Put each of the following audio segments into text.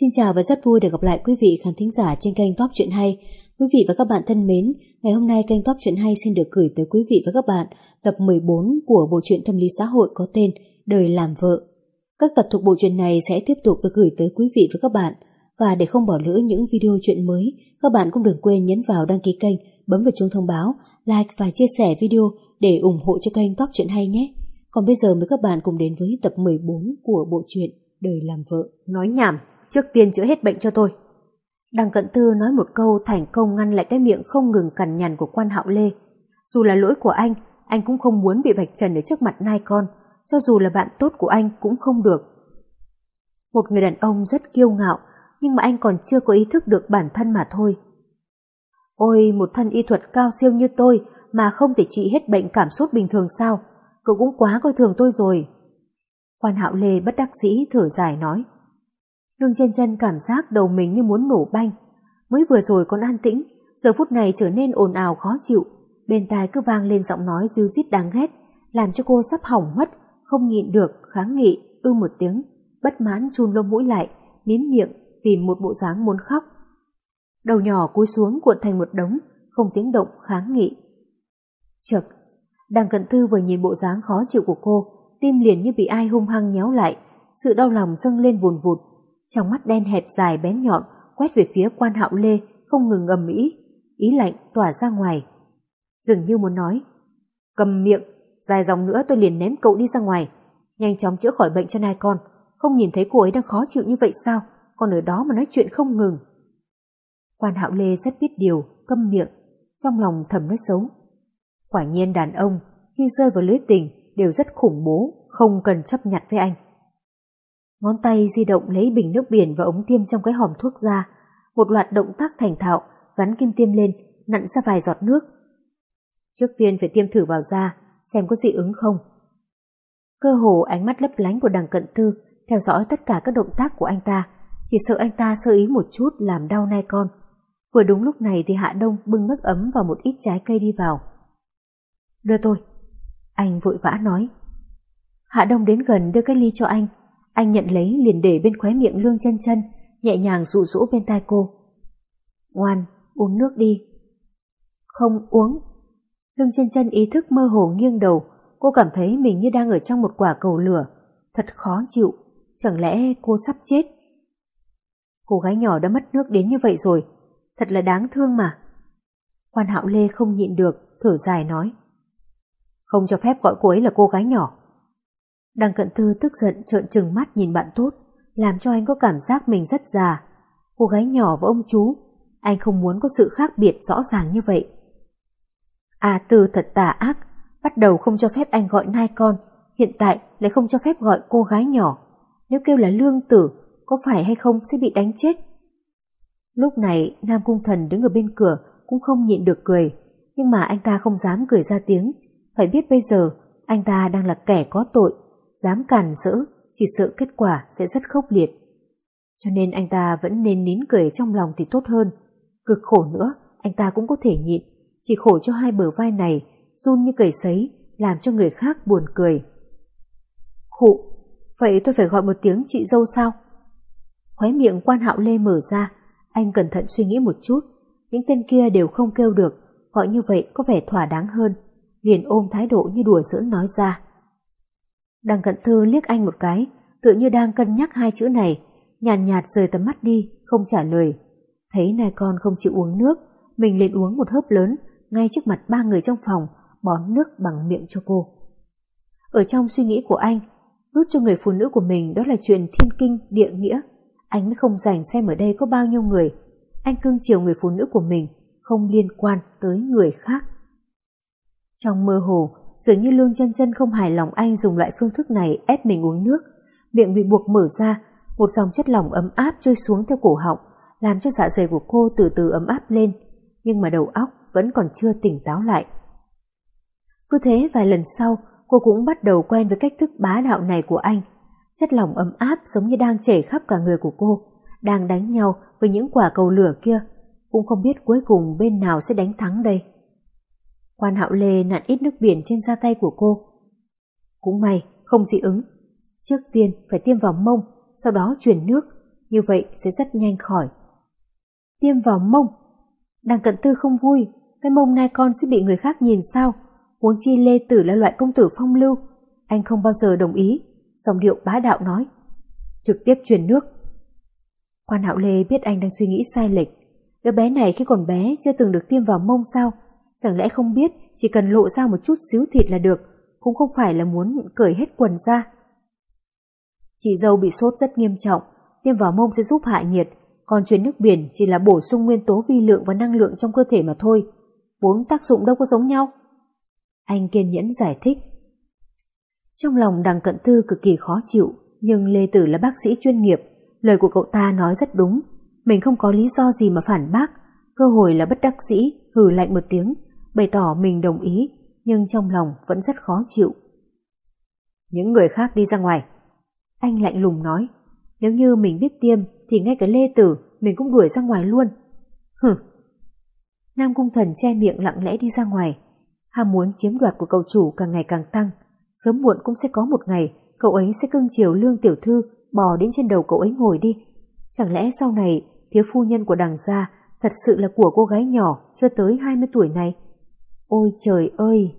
Xin chào và rất vui được gặp lại quý vị khán thính giả trên kênh Top Chuyện Hay. Quý vị và các bạn thân mến, ngày hôm nay kênh Top Chuyện Hay xin được gửi tới quý vị và các bạn tập 14 của bộ truyện tâm lý xã hội có tên Đời làm vợ. Các tập thuộc bộ truyện này sẽ tiếp tục được gửi tới quý vị và các bạn. Và để không bỏ lỡ những video chuyện mới, các bạn cũng đừng quên nhấn vào đăng ký kênh, bấm vào chuông thông báo, like và chia sẻ video để ủng hộ cho kênh Top Chuyện Hay nhé. Còn bây giờ mời các bạn cùng đến với tập 14 của bộ truyện Đời làm vợ. Nói nhảm, trước tiên chữa hết bệnh cho tôi. Đằng cận tư nói một câu thành công ngăn lại cái miệng không ngừng cằn nhằn của quan hạo lê. Dù là lỗi của anh, anh cũng không muốn bị vạch trần ở trước mặt nai con, cho dù là bạn tốt của anh cũng không được. Một người đàn ông rất kiêu ngạo, nhưng mà anh còn chưa có ý thức được bản thân mà thôi. Ôi, một thân y thuật cao siêu như tôi mà không thể trị hết bệnh cảm xúc bình thường sao? Cậu cũng quá coi thường tôi rồi. Quan hạo lê bất đắc dĩ thở dài nói. Lương chân chân cảm giác đầu mình như muốn nổ banh. Mới vừa rồi còn an tĩnh, giờ phút này trở nên ồn ào khó chịu. Bên tai cứ vang lên giọng nói dư dít đáng ghét, làm cho cô sắp hỏng mất, không nhịn được, kháng nghị, ư một tiếng, bất mãn chun lông mũi lại, mím miệng, tìm một bộ dáng muốn khóc. Đầu nhỏ cúi xuống cuộn thành một đống, không tiếng động kháng nghị. Chật, đằng cận thư vừa nhìn bộ dáng khó chịu của cô, tim liền như bị ai hung hăng nhéo lại, sự đau lòng dâng lên vùn vụt, trong mắt đen hẹp dài bén nhọn, quét về phía quan hạo lê, không ngừng ầm ĩ. Ý lạnh tỏa ra ngoài. Dường như muốn nói, cầm miệng, dài dòng nữa tôi liền ném cậu đi ra ngoài. Nhanh chóng chữa khỏi bệnh cho nai con. Không nhìn thấy cô ấy đang khó chịu như vậy sao? Còn ở đó mà nói chuyện không ngừng. Quan hạo lê rất biết điều, câm miệng, trong lòng thầm nói xấu. Quả nhiên đàn ông khi rơi vào lưới tình đều rất khủng bố, không cần chấp nhặt với anh. Ngón tay di động lấy bình nước biển và ống tiêm trong cái hòm thuốc ra, một loạt động tác thành thạo, gắn kim tiêm lên, nặn ra vài giọt nước. Trước tiên phải tiêm thử vào da, xem có dị ứng không. Cơ hồ ánh mắt lấp lánh của đằng cận thư theo dõi tất cả các động tác của anh ta, chỉ sợ anh ta sơ ý một chút làm đau nai con. Vừa đúng lúc này thì Hạ Đông bưng nước ấm và một ít trái cây đi vào. Đưa tôi. Anh vội vã nói. Hạ Đông đến gần đưa cái ly cho anh, anh nhận lấy liền để bên khóe miệng lương chân chân, nhẹ nhàng dụ dỗ bên tai cô. Ngoan, uống nước đi. Không uống. Lương chân chân ý thức mơ hồ nghiêng đầu, cô cảm thấy mình như đang ở trong một quả cầu lửa. Thật khó chịu, chẳng lẽ cô sắp chết? Cô gái nhỏ đã mất nước đến như vậy rồi, thật là đáng thương mà. Quan hạo Lê không nhịn được, thở dài nói. Không cho phép gọi cô ấy là cô gái nhỏ. Đằng cận thư tức giận trợn trừng mắt nhìn bạn tốt, làm cho anh có cảm giác mình rất già. Cô gái nhỏ và ông chú, anh không muốn có sự khác biệt rõ ràng như vậy. a từ thật tà ác, bắt đầu không cho phép anh gọi nai con, hiện tại lại không cho phép gọi cô gái nhỏ. Nếu kêu là lương tử, có phải hay không sẽ bị đánh chết. Lúc này Nam Cung Thần đứng ở bên cửa cũng không nhịn được cười, nhưng mà anh ta không dám cười ra tiếng, phải biết bây giờ anh ta đang là kẻ có tội dám cản rỡ, chỉ sợ kết quả sẽ rất khốc liệt. Cho nên anh ta vẫn nên nín cười trong lòng thì tốt hơn. Cực khổ nữa, anh ta cũng có thể nhịn, chỉ khổ cho hai bờ vai này, run như cầy sấy, làm cho người khác buồn cười. Khụ, vậy tôi phải gọi một tiếng chị dâu sao? Khóe miệng quan hạo lê mở ra, anh cẩn thận suy nghĩ một chút, những tên kia đều không kêu được, gọi như vậy có vẻ thỏa đáng hơn, liền ôm thái độ như đùa giỡn nói ra. Đằng cận thư liếc anh một cái, tự như đang cân nhắc hai chữ này, nhàn nhạt, nhạt rời tầm mắt đi, không trả lời. Thấy nai con không chịu uống nước, mình liền uống một hớp lớn, ngay trước mặt ba người trong phòng, bón nước bằng miệng cho cô. Ở trong suy nghĩ của anh, rút cho người phụ nữ của mình đó là chuyện thiên kinh, địa nghĩa. Anh mới không rảnh xem ở đây có bao nhiêu người. Anh cưng chiều người phụ nữ của mình, không liên quan tới người khác. Trong mơ hồ, Dường như Lương chân chân không hài lòng anh dùng loại phương thức này ép mình uống nước. Miệng bị buộc mở ra, một dòng chất lỏng ấm áp trôi xuống theo cổ họng, làm cho dạ dày của cô từ từ ấm áp lên, nhưng mà đầu óc vẫn còn chưa tỉnh táo lại. Cứ thế vài lần sau, cô cũng bắt đầu quen với cách thức bá đạo này của anh. Chất lỏng ấm áp giống như đang chảy khắp cả người của cô, đang đánh nhau với những quả cầu lửa kia. Cũng không biết cuối cùng bên nào sẽ đánh thắng đây. Quan hạo lê nặn ít nước biển trên da tay của cô. Cũng may, không dị ứng. Trước tiên phải tiêm vào mông, sau đó chuyển nước, như vậy sẽ rất nhanh khỏi. Tiêm vào mông. Đằng cận tư không vui, cái mông nai con sẽ bị người khác nhìn sao? Huống chi Lê Tử là loại công tử phong lưu. Anh không bao giờ đồng ý. Dòng điệu bá đạo nói. Trực tiếp truyền nước. Quan Hạo Lê biết anh đang suy nghĩ sai lệch. Đứa bé này khi còn bé chưa từng được tiêm vào mông sao? Chẳng lẽ không biết chỉ cần lộ ra một chút xíu thịt là được, cũng không phải là muốn cởi hết quần ra. Chị dâu bị sốt rất nghiêm trọng, tiêm vào mông sẽ giúp hạ nhiệt, còn truyền nước biển chỉ là bổ sung nguyên tố vi lượng và năng lượng trong cơ thể mà thôi. Vốn tác dụng đâu có giống nhau. Anh kiên nhẫn giải thích. Trong lòng đằng cận thư cực kỳ khó chịu, nhưng Lê Tử là bác sĩ chuyên nghiệp, lời của cậu ta nói rất đúng. Mình không có lý do gì mà phản bác, cơ hội là bất đắc dĩ, hừ lạnh một tiếng, bày tỏ mình đồng ý, nhưng trong lòng vẫn rất khó chịu. Những người khác đi ra ngoài. Anh lạnh lùng nói, nếu như mình biết tiêm thì ngay cả Lê Tử mình cũng đuổi ra ngoài luôn. Hừ. Nam Cung Thần che miệng lặng lẽ đi ra ngoài. Ham muốn chiếm đoạt của cậu chủ càng ngày càng tăng. Sớm muộn cũng sẽ có một ngày cậu ấy sẽ cưng chiều lương tiểu thư bò đến trên đầu cậu ấy ngồi đi. Chẳng lẽ sau này thiếu phu nhân của đằng gia thật sự là của cô gái nhỏ chưa tới 20 tuổi này? Ôi trời ơi!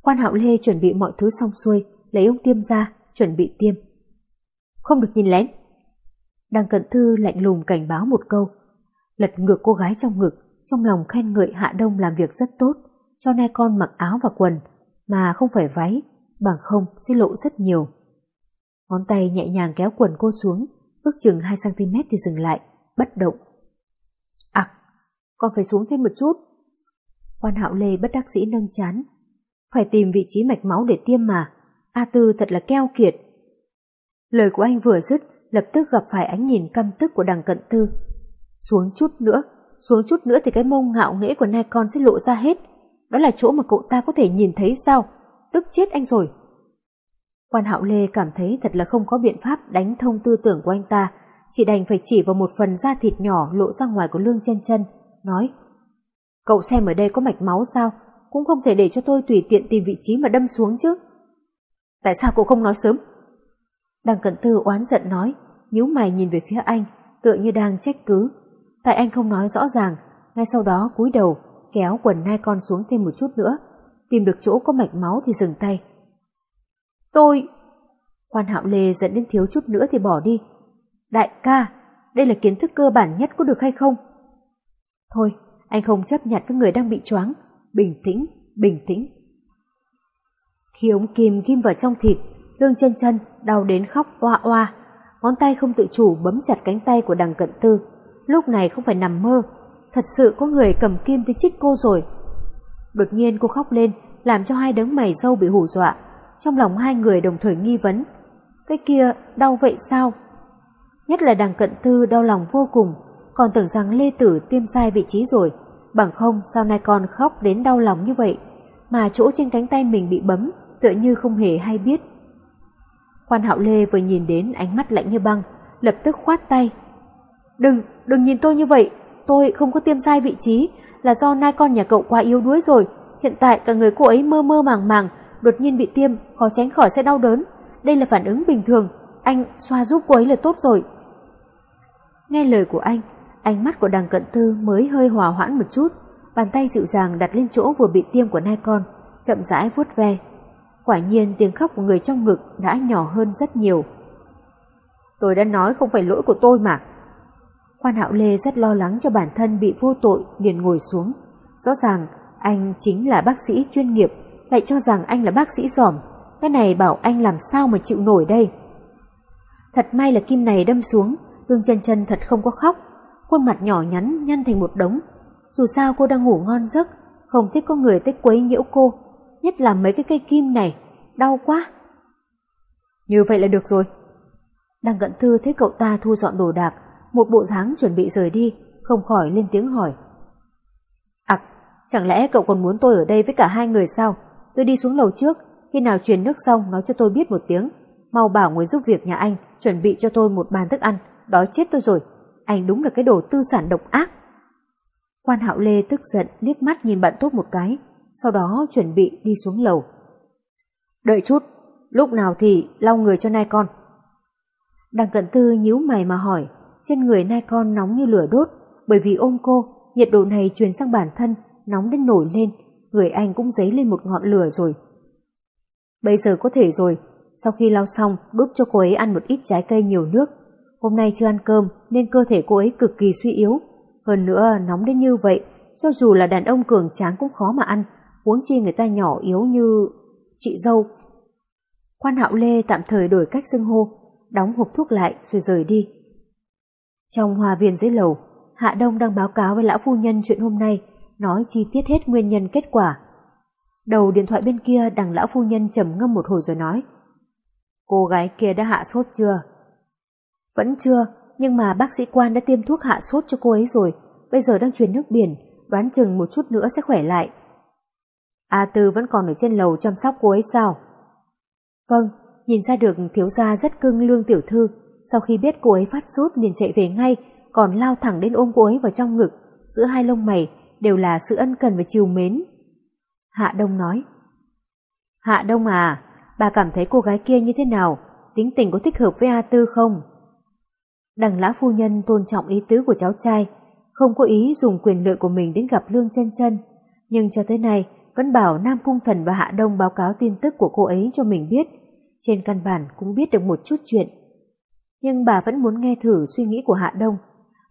Quan Hạo Lê chuẩn bị mọi thứ xong xuôi, lấy ông tiêm ra, chuẩn bị tiêm. Không được nhìn lén. Đằng cận thư lạnh lùng cảnh báo một câu, lật ngược cô gái trong ngực, trong lòng khen ngợi Hạ Đông làm việc rất tốt, cho nay con mặc áo và quần, mà không phải váy, bằng không sẽ lộ rất nhiều. Ngón tay nhẹ nhàng kéo quần cô xuống, ước chừng 2cm thì dừng lại, bất động. Ặc, con phải xuống thêm một chút. Quan hạo lê bất đắc dĩ nâng chán. Phải tìm vị trí mạch máu để tiêm mà. A Tư thật là keo kiệt. Lời của anh vừa dứt, lập tức gặp phải ánh nhìn căm tức của đằng cận tư. Xuống chút nữa, xuống chút nữa thì cái mông ngạo nghễ của nai con sẽ lộ ra hết. Đó là chỗ mà cậu ta có thể nhìn thấy sao? Tức chết anh rồi. Quan Hạo Lê cảm thấy thật là không có biện pháp đánh thông tư tưởng của anh ta, chỉ đành phải chỉ vào một phần da thịt nhỏ lộ ra ngoài của lương chân chân, nói Cậu xem ở đây có mạch máu sao, cũng không thể để cho tôi tùy tiện tìm vị trí mà đâm xuống chứ. Tại sao cậu không nói sớm? Đằng cận tư oán giận nói, nhíu mày nhìn về phía anh, tựa như đang trách cứ. Tại anh không nói rõ ràng, ngay sau đó cúi đầu, kéo quần nai con xuống thêm một chút nữa, tìm được chỗ có mạch máu thì dừng tay. Tôi... Quan hạo lê dẫn đến thiếu chút nữa thì bỏ đi. Đại ca, đây là kiến thức cơ bản nhất có được hay không? Thôi, anh không chấp nhận với người đang bị choáng. Bình tĩnh, bình tĩnh. Khi ống kim ghim vào trong thịt, lương chân chân đau đến khóc oa oa. Ngón tay không tự chủ bấm chặt cánh tay của đằng cận tư. Lúc này không phải nằm mơ. Thật sự có người cầm kim tới chích cô rồi. Đột nhiên cô khóc lên, làm cho hai đấng mày dâu bị hù dọa. Trong lòng hai người đồng thời nghi vấn. Cái kia đau vậy sao? Nhất là đằng cận tư đau lòng vô cùng, còn tưởng rằng Lê Tử tiêm sai vị trí rồi. Bằng không sao nay con khóc đến đau lòng như vậy, mà chỗ trên cánh tay mình bị bấm, tựa như không hề hay biết. Quan Hạo Lê vừa nhìn đến ánh mắt lạnh như băng, lập tức khoát tay. Đừng, đừng nhìn tôi như vậy, tôi không có tiêm sai vị trí, là do nai con nhà cậu quá yếu đuối rồi. Hiện tại cả người cô ấy mơ mơ màng màng, đột nhiên bị tiêm, khó tránh khỏi sẽ đau đớn. Đây là phản ứng bình thường, anh xoa giúp cô ấy là tốt rồi. Nghe lời của anh, ánh mắt của đằng cận thư mới hơi hòa hoãn một chút, bàn tay dịu dàng đặt lên chỗ vừa bị tiêm của nai con, chậm rãi vuốt ve. Quả nhiên tiếng khóc của người trong ngực đã nhỏ hơn rất nhiều. Tôi đã nói không phải lỗi của tôi mà. Quan Hạo Lê rất lo lắng cho bản thân bị vô tội liền ngồi xuống. Rõ ràng anh chính là bác sĩ chuyên nghiệp, lại cho rằng anh là bác sĩ giỏm. Cái này bảo anh làm sao mà chịu nổi đây. Thật may là kim này đâm xuống, Hương chân chân thật không có khóc, khuôn mặt nhỏ nhắn nhăn thành một đống. Dù sao cô đang ngủ ngon giấc, không thích có người tới quấy nhiễu cô, nhất là mấy cái cây kim này, đau quá. Như vậy là được rồi. Đang cận thư thấy cậu ta thu dọn đồ đạc, một bộ dáng chuẩn bị rời đi, không khỏi lên tiếng hỏi. Ặc, chẳng lẽ cậu còn muốn tôi ở đây với cả hai người sao? Tôi đi xuống lầu trước, khi nào truyền nước xong nói cho tôi biết một tiếng. Mau bảo người giúp việc nhà anh chuẩn bị cho tôi một bàn thức ăn, đói chết tôi rồi. Anh đúng là cái đồ tư sản độc ác. Quan Hạo Lê tức giận liếc mắt nhìn bạn tốt một cái, sau đó chuẩn bị đi xuống lầu. Đợi chút, lúc nào thì lau người cho nai con. Đằng cận tư nhíu mày mà hỏi, trên người nai con nóng như lửa đốt, bởi vì ôm cô, nhiệt độ này truyền sang bản thân, nóng đến nổi lên, người anh cũng dấy lên một ngọn lửa rồi. Bây giờ có thể rồi, sau khi lau xong, đút cho cô ấy ăn một ít trái cây nhiều nước. Hôm nay chưa ăn cơm nên cơ thể cô ấy cực kỳ suy yếu. Hơn nữa nóng đến như vậy, cho dù là đàn ông cường tráng cũng khó mà ăn, huống chi người ta nhỏ yếu như chị dâu. Quan hạo lê tạm thời đổi cách xưng hô, đóng hộp thuốc lại rồi rời đi. Trong hòa viên dưới lầu, Hạ Đông đang báo cáo với lão phu nhân chuyện hôm nay, nói chi tiết hết nguyên nhân kết quả. Đầu điện thoại bên kia đằng lão phu nhân trầm ngâm một hồi rồi nói Cô gái kia đã hạ sốt chưa? Vẫn chưa, nhưng mà bác sĩ quan đã tiêm thuốc hạ sốt cho cô ấy rồi, bây giờ đang truyền nước biển, đoán chừng một chút nữa sẽ khỏe lại. A Tư vẫn còn ở trên lầu chăm sóc cô ấy sao? Vâng, nhìn ra được thiếu gia rất cưng lương tiểu thư, sau khi biết cô ấy phát sốt liền chạy về ngay, còn lao thẳng đến ôm cô ấy vào trong ngực, giữa hai lông mày đều là sự ân cần và chiều mến. Hạ Đông nói, Hạ Đông à, bà cảm thấy cô gái kia như thế nào, tính tình có thích hợp với A Tư không? Đằng lã phu nhân tôn trọng ý tứ của cháu trai, không có ý dùng quyền lợi của mình đến gặp Lương chân chân, nhưng cho tới nay vẫn bảo Nam Cung Thần và Hạ Đông báo cáo tin tức của cô ấy cho mình biết, trên căn bản cũng biết được một chút chuyện. Nhưng bà vẫn muốn nghe thử suy nghĩ của Hạ Đông,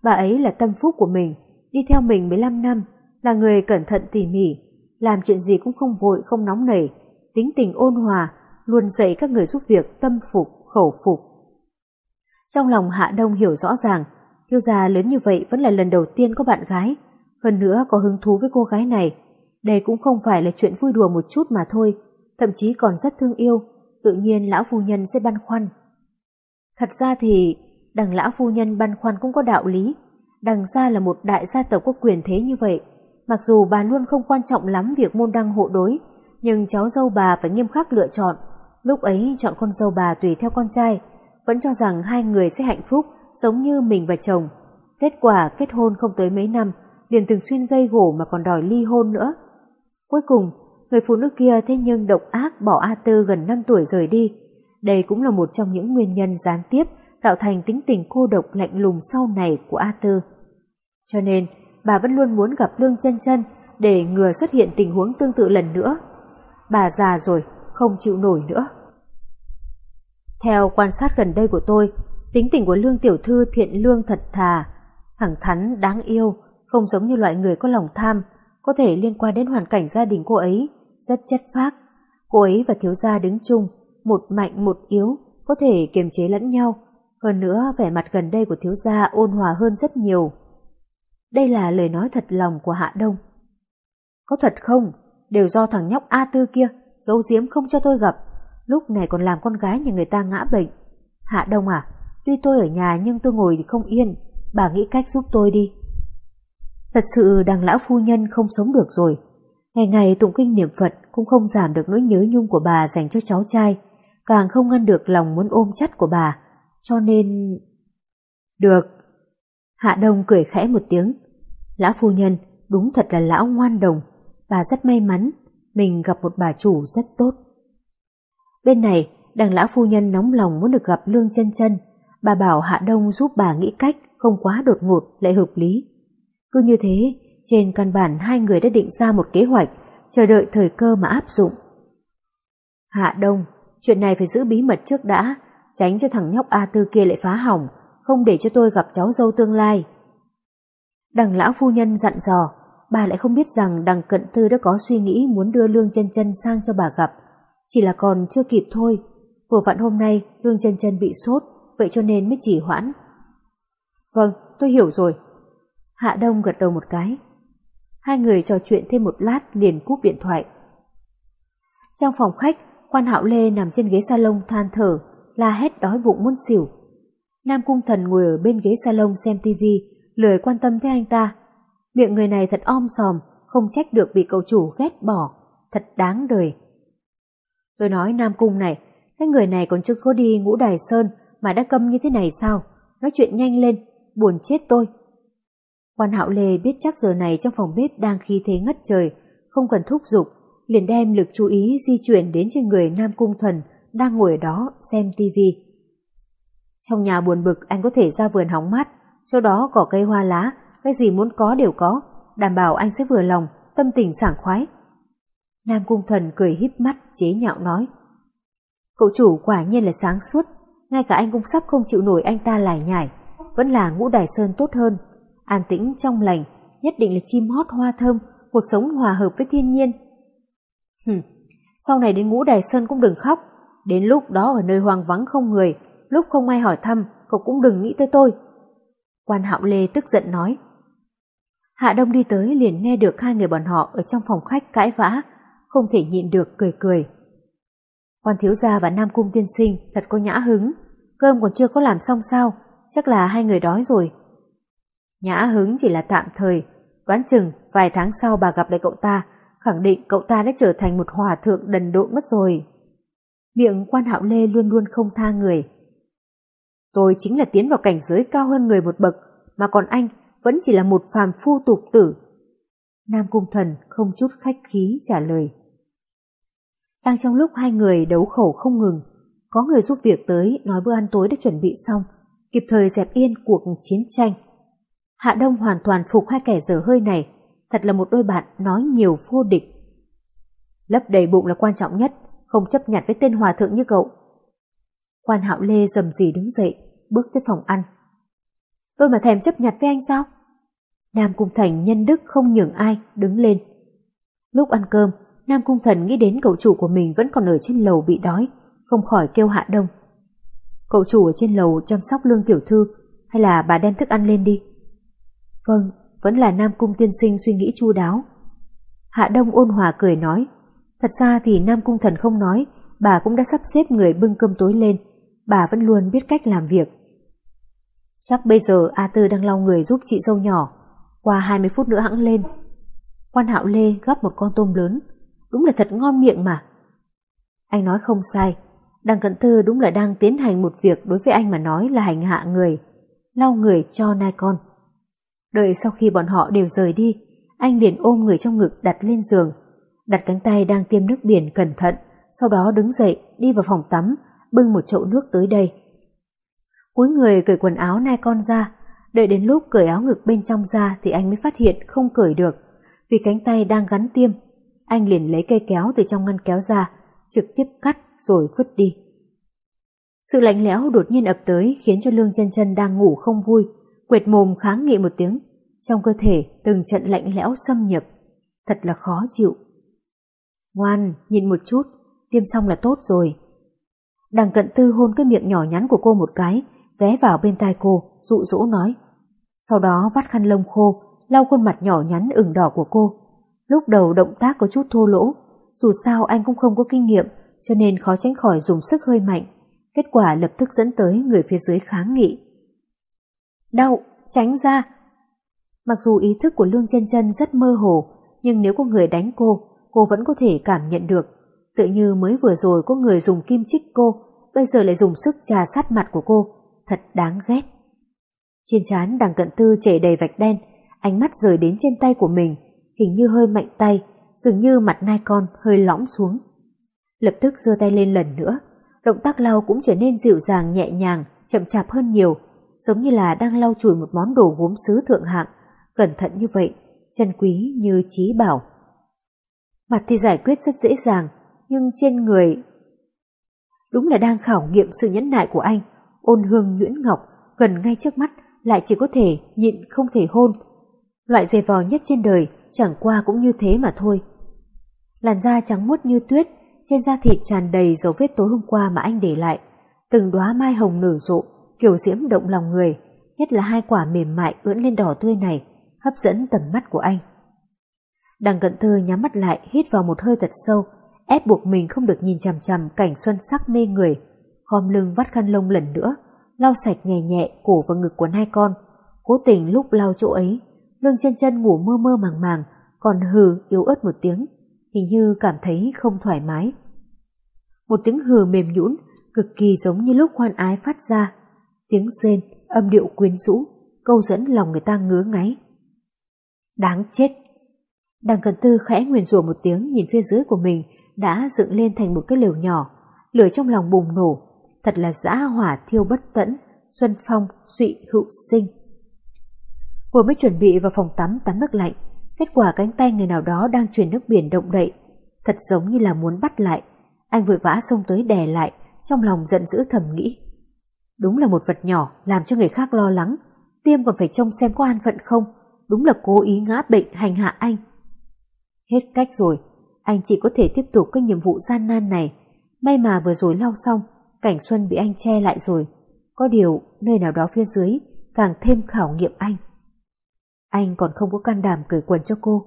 bà ấy là tâm phúc của mình, đi theo mình 15 năm, là người cẩn thận tỉ mỉ, làm chuyện gì cũng không vội, không nóng nảy, tính tình ôn hòa, luôn dạy các người giúp việc tâm phục, khẩu phục. Trong lòng Hạ Đông hiểu rõ ràng, Tiêu gia lớn như vậy vẫn là lần đầu tiên có bạn gái, hơn nữa có hứng thú với cô gái này. Đây cũng không phải là chuyện vui đùa một chút mà thôi, thậm chí còn rất thương yêu, tự nhiên lão phu nhân sẽ băn khoăn. Thật ra thì đằng lão phu nhân băn khoăn cũng có đạo lý, đằng ra là một đại gia tộc có quyền thế như vậy. Mặc dù bà luôn không quan trọng lắm việc môn đăng hộ đối, nhưng cháu dâu bà phải nghiêm khắc lựa chọn. Lúc ấy chọn con dâu bà tùy theo con trai, vẫn cho rằng hai người sẽ hạnh phúc giống như mình và chồng. Kết quả kết hôn không tới mấy năm, liền thường xuyên gây gổ mà còn đòi ly hôn nữa. Cuối cùng, người phụ nữ kia thế nhưng độc ác bỏ A Tư gần 5 tuổi rời đi. Đây cũng là một trong những nguyên nhân gián tiếp tạo thành tính tình cô độc lạnh lùng sau này của A Tư. Cho nên, bà vẫn luôn muốn gặp Lương chân chân để ngừa xuất hiện tình huống tương tự lần nữa. Bà già rồi, không chịu nổi nữa. Theo quan sát gần đây của tôi, tính tình của Lương Tiểu Thư thiện lương thật thà, thẳng thắn, đáng yêu, không giống như loại người có lòng tham, có thể liên quan đến hoàn cảnh gia đình cô ấy, rất chất phác. Cô ấy và thiếu gia đứng chung, một mạnh một yếu, có thể kiềm chế lẫn nhau. Hơn nữa, vẻ mặt gần đây của thiếu gia ôn hòa hơn rất nhiều. Đây là lời nói thật lòng của Hạ Đông. Có thật không? Đều do thằng nhóc A Tư kia, giấu giếm không cho tôi gặp. Lúc này còn làm con gái nhà người ta ngã bệnh. Hạ Đông à, tuy tôi ở nhà nhưng tôi ngồi thì không yên. Bà nghĩ cách giúp tôi đi. Thật sự đằng lão phu nhân không sống được rồi. Ngày ngày tụng kinh niệm Phật cũng không giảm được nỗi nhớ nhung của bà dành cho cháu trai, càng không ngăn được lòng muốn ôm chắt của bà. Cho nên... Được. Hạ Đông cười khẽ một tiếng. Lão phu nhân đúng thật là lão ngoan đồng. Bà rất may mắn, mình gặp một bà chủ rất tốt. Bên này, đằng lão phu nhân nóng lòng muốn được gặp Lương chân chân. Bà bảo Hạ Đông giúp bà nghĩ cách không quá đột ngột lại hợp lý. Cứ như thế, trên căn bản hai người đã định ra một kế hoạch, chờ đợi thời cơ mà áp dụng. Hạ Đông, chuyện này phải giữ bí mật trước đã, tránh cho thằng nhóc A Tư kia lại phá hỏng, không để cho tôi gặp cháu dâu tương lai. Đằng lão phu nhân dặn dò, bà lại không biết rằng đằng cận tư đã có suy nghĩ muốn đưa Lương chân chân sang cho bà gặp, chỉ là còn chưa kịp thôi. Vừa vặn hôm nay Lương chân chân bị sốt, vậy cho nên mới chỉ hoãn. Vâng, tôi hiểu rồi. Hạ Đông gật đầu một cái. Hai người trò chuyện thêm một lát liền cúp điện thoại. Trong phòng khách, quan hạo lê nằm trên ghế salon than thở, la hét đói bụng muốn xỉu. Nam Cung Thần ngồi ở bên ghế salon xem tivi, lười quan tâm tới anh ta. Miệng người này thật om sòm, không trách được bị cậu chủ ghét bỏ, thật đáng đời. Tôi nói Nam Cung này, cái người này còn chưa có đi ngũ đài sơn mà đã câm như thế này sao? Nói chuyện nhanh lên, buồn chết tôi. Quan Hạo Lê biết chắc giờ này trong phòng bếp đang khí thế ngất trời, không cần thúc giục, liền đem lực chú ý di chuyển đến trên người Nam Cung Thần đang ngồi ở đó xem tivi. Trong nhà buồn bực anh có thể ra vườn hóng mát, chỗ đó có cây hoa lá, cái gì muốn có đều có, đảm bảo anh sẽ vừa lòng, tâm tình sảng khoái. Nam Cung Thần cười híp mắt, chế nhạo nói. Cậu chủ quả nhiên là sáng suốt, ngay cả anh cũng sắp không chịu nổi anh ta lải nhải, vẫn là ngũ đài sơn tốt hơn, an tĩnh trong lành, nhất định là chim hót hoa thơm, cuộc sống hòa hợp với thiên nhiên. Hừm, sau này đến ngũ đài sơn cũng đừng khóc, đến lúc đó ở nơi hoang vắng không người, lúc không ai hỏi thăm, cậu cũng đừng nghĩ tới tôi. Quan Hạo Lê tức giận nói. Hạ Đông đi tới liền nghe được hai người bọn họ ở trong phòng khách cãi vã, không thể nhịn được cười cười. Quan thiếu gia và Nam Cung tiên sinh thật có nhã hứng, cơm còn chưa có làm xong sao, chắc là hai người đói rồi. Nhã hứng chỉ là tạm thời, đoán chừng vài tháng sau bà gặp lại cậu ta, khẳng định cậu ta đã trở thành một hòa thượng đần độn mất rồi. Miệng quan hạo lê luôn luôn không tha người. Tôi chính là tiến vào cảnh giới cao hơn người một bậc, mà còn anh vẫn chỉ là một phàm phu tục tử. Nam Cung Thần không chút khách khí trả lời. Đang trong lúc hai người đấu khẩu không ngừng, có người giúp việc tới nói bữa ăn tối đã chuẩn bị xong, kịp thời dẹp yên cuộc chiến tranh. Hạ Đông hoàn toàn phục hai kẻ dở hơi này, thật là một đôi bạn nói nhiều vô địch. Lấp đầy bụng là quan trọng nhất, không chấp nhận với tên hòa thượng như cậu. Quan Hạo Lê dầm gì đứng dậy, bước tới phòng ăn. Tôi mà thèm chấp nhận với anh sao? Nam Cung Thành nhân đức không nhường ai, đứng lên. Lúc ăn cơm, Nam Cung Thần nghĩ đến cậu chủ của mình vẫn còn ở trên lầu bị đói, không khỏi kêu Hạ Đông. Cậu chủ ở trên lầu chăm sóc lương tiểu thư, hay là bà đem thức ăn lên đi? Vâng, vẫn là Nam Cung tiên sinh suy nghĩ chu đáo. Hạ Đông ôn hòa cười nói, thật ra thì Nam Cung Thần không nói, bà cũng đã sắp xếp người bưng cơm tối lên, bà vẫn luôn biết cách làm việc. Chắc bây giờ A Tư đang lau người giúp chị dâu nhỏ, qua 20 phút nữa hãng lên. Quan Hạo Lê gắp một con tôm lớn, đúng là thật ngon miệng mà. Anh nói không sai, Đằng Cận Thư đúng là đang tiến hành một việc đối với anh mà nói là hành hạ người, lau người cho nai con. Đợi sau khi bọn họ đều rời đi, anh liền ôm người trong ngực đặt lên giường, đặt cánh tay đang tiêm nước biển cẩn thận, sau đó đứng dậy đi vào phòng tắm, bưng một chậu nước tới đây. Cuối người cởi quần áo nai con ra, đợi đến lúc cởi áo ngực bên trong ra thì anh mới phát hiện không cởi được, vì cánh tay đang gắn tiêm. Anh liền lấy cây kéo từ trong ngăn kéo ra, trực tiếp cắt rồi vứt đi. Sự lạnh lẽo đột nhiên ập tới khiến cho Lương chân chân đang ngủ không vui, quệt mồm kháng nghị một tiếng. Trong cơ thể từng trận lạnh lẽo xâm nhập, thật là khó chịu. Ngoan, nhìn một chút, tiêm xong là tốt rồi. Đằng cận tư hôn cái miệng nhỏ nhắn của cô một cái, ghé vào bên tai cô, dụ dỗ nói. Sau đó vắt khăn lông khô, lau khuôn mặt nhỏ nhắn ửng đỏ của cô. Lúc đầu động tác có chút thô lỗ, dù sao anh cũng không có kinh nghiệm, cho nên khó tránh khỏi dùng sức hơi mạnh. Kết quả lập tức dẫn tới người phía dưới kháng nghị. Đau, tránh ra. Mặc dù ý thức của Lương chân chân rất mơ hồ, nhưng nếu có người đánh cô, cô vẫn có thể cảm nhận được. Tự như mới vừa rồi có người dùng kim chích cô, bây giờ lại dùng sức trà sát mặt của cô, thật đáng ghét. Trên trán đằng cận tư chảy đầy vạch đen, ánh mắt rời đến trên tay của mình, hình như hơi mạnh tay, dường như mặt nai con hơi lõng xuống. Lập tức giơ tay lên lần nữa, động tác lau cũng trở nên dịu dàng nhẹ nhàng, chậm chạp hơn nhiều, giống như là đang lau chùi một món đồ gốm sứ thượng hạng, cẩn thận như vậy, chân quý như trí bảo. Mặt thì giải quyết rất dễ dàng, nhưng trên người... Đúng là đang khảo nghiệm sự nhẫn nại của anh, ôn hương nhuyễn ngọc, gần ngay trước mắt, lại chỉ có thể nhịn không thể hôn. Loại dày vò nhất trên đời, chẳng qua cũng như thế mà thôi. Làn da trắng muốt như tuyết, trên da thịt tràn đầy dấu vết tối hôm qua mà anh để lại. Từng đóa mai hồng nở rộ, kiểu diễm động lòng người, nhất là hai quả mềm mại ưỡn lên đỏ tươi này, hấp dẫn tầm mắt của anh. Đằng cận thơ nhắm mắt lại hít vào một hơi thật sâu, ép buộc mình không được nhìn chằm chằm cảnh xuân sắc mê người, khom lưng vắt khăn lông lần nữa, lau sạch nhẹ nhẹ cổ và ngực của hai con. Cố tình lúc lau chỗ ấy, lương chân chân ngủ mơ mơ màng màng, còn hừ yếu ớt một tiếng, hình như cảm thấy không thoải mái. Một tiếng hừ mềm nhũn, cực kỳ giống như lúc hoan ái phát ra. Tiếng rên, âm điệu quyến rũ, câu dẫn lòng người ta ngứa ngáy. Đáng chết! Đằng cần tư khẽ nguyền rủa một tiếng nhìn phía dưới của mình đã dựng lên thành một cái lều nhỏ, lửa trong lòng bùng nổ, thật là dã hỏa thiêu bất tận, Xuân Phong, Dụy Hữu Sinh. Vừa mới chuẩn bị vào phòng tắm tắm nước lạnh, kết quả cánh tay người nào đó đang chuyển nước biển động đậy, thật giống như là muốn bắt lại. Anh vội vã xông tới đè lại, trong lòng giận dữ thầm nghĩ. Đúng là một vật nhỏ làm cho người khác lo lắng, tiêm còn phải trông xem có an phận không, đúng là cố ý ngã bệnh hành hạ anh. Hết cách rồi, anh chỉ có thể tiếp tục cái nhiệm vụ gian nan này. May mà vừa rồi lau xong, cảnh xuân bị anh che lại rồi. Có điều, nơi nào đó phía dưới càng thêm khảo nghiệm anh. Anh còn không có can đảm cởi quần cho cô,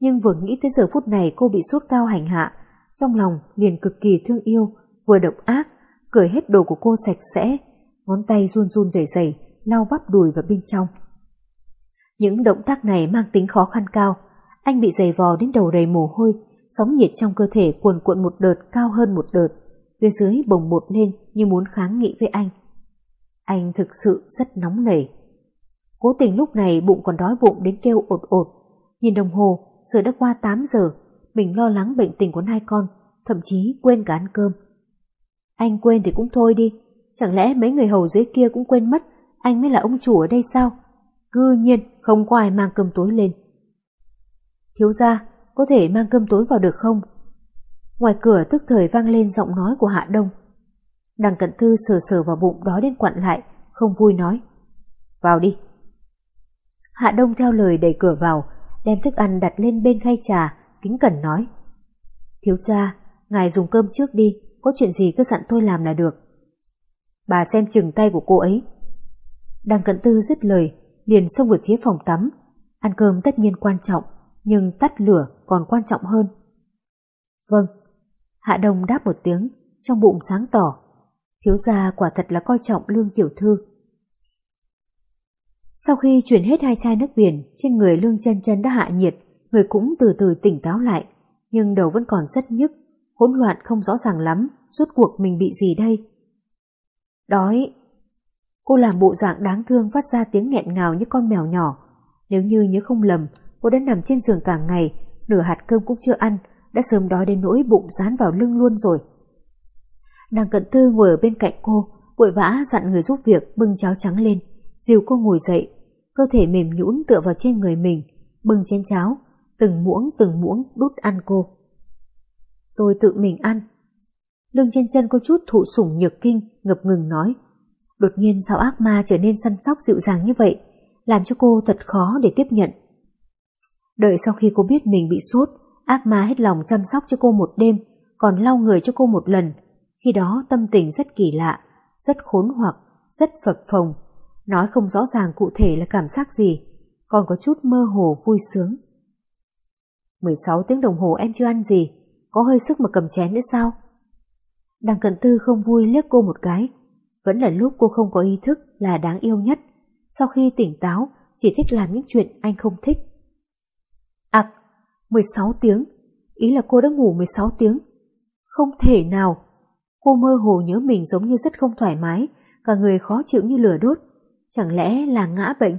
nhưng vừa nghĩ tới giờ phút này cô bị sốt cao hành hạ, trong lòng liền cực kỳ thương yêu, vừa độc ác, cởi hết đồ của cô sạch sẽ, ngón tay run run rẩy rẩy lau bắp đùi vào bên trong. Những động tác này mang tính khó khăn cao, anh bị giày vò đến đầu đầy mồ hôi, sóng nhiệt trong cơ thể cuồn cuộn một đợt cao hơn một đợt, phía dưới bồng bột lên như muốn kháng nghị với anh. Anh thực sự rất nóng nảy. Cố tình lúc này bụng còn đói bụng đến kêu ột ột. Nhìn đồng hồ, giờ đã qua 8 giờ, mình lo lắng bệnh tình của hai con, thậm chí quên cả ăn cơm. Anh quên thì cũng thôi đi, chẳng lẽ mấy người hầu dưới kia cũng quên mất anh mới là ông chủ ở đây sao? Cư nhiên không có ai mang cơm tối lên. Thiếu gia, có thể mang cơm tối vào được không? Ngoài cửa tức thời vang lên giọng nói của Hạ Đông. Đằng cận thư sờ sờ vào bụng đói đến quặn lại, không vui nói. Vào đi. Hạ Đông theo lời đẩy cửa vào, đem thức ăn đặt lên bên khay trà, kính cẩn nói. Thiếu gia, ngài dùng cơm trước đi, có chuyện gì cứ dặn tôi làm là được. Bà xem chừng tay của cô ấy. Đằng cận tư dứt lời, liền xông về phía phòng tắm. Ăn cơm tất nhiên quan trọng, nhưng tắt lửa còn quan trọng hơn. Vâng. Hạ Đông đáp một tiếng, trong bụng sáng tỏ. Thiếu gia quả thật là coi trọng lương tiểu thư. Sau khi chuyển hết hai chai nước biển, trên người lương chân chân đã hạ nhiệt, người cũng từ từ tỉnh táo lại, nhưng đầu vẫn còn rất nhức, hỗn loạn không rõ ràng lắm, rốt cuộc mình bị gì đây? Đói. Cô làm bộ dạng đáng thương phát ra tiếng nghẹn ngào như con mèo nhỏ. Nếu như nhớ không lầm, cô đã nằm trên giường cả ngày, nửa hạt cơm cũng chưa ăn, đã sớm đói đến nỗi bụng dán vào lưng luôn rồi. Nàng cận tư ngồi ở bên cạnh cô, vội vã dặn người giúp việc bưng cháo trắng lên, dìu cô ngồi dậy, cơ thể mềm nhũn tựa vào trên người mình, bưng chén cháo, từng muỗng từng muỗng đút ăn cô. Tôi tự mình ăn. lưng trên chân có chút thụ sủng nhược kinh, ngập ngừng nói. Đột nhiên sao ác ma trở nên săn sóc dịu dàng như vậy, làm cho cô thật khó để tiếp nhận. Đợi sau khi cô biết mình bị sốt, ác ma hết lòng chăm sóc cho cô một đêm, còn lau người cho cô một lần. Khi đó tâm tình rất kỳ lạ, rất khốn hoặc, rất phập phồng, nói không rõ ràng cụ thể là cảm giác gì, còn có chút mơ hồ vui sướng. 16 tiếng đồng hồ em chưa ăn gì, có hơi sức mà cầm chén nữa sao? Đằng cận tư không vui liếc cô một cái, vẫn là lúc cô không có ý thức là đáng yêu nhất, sau khi tỉnh táo chỉ thích làm những chuyện anh không thích. Ặc, à, 16 tiếng, ý là cô đã ngủ 16 tiếng. Không thể nào, cô mơ hồ nhớ mình giống như rất không thoải mái, cả người khó chịu như lửa đốt, chẳng lẽ là ngã bệnh?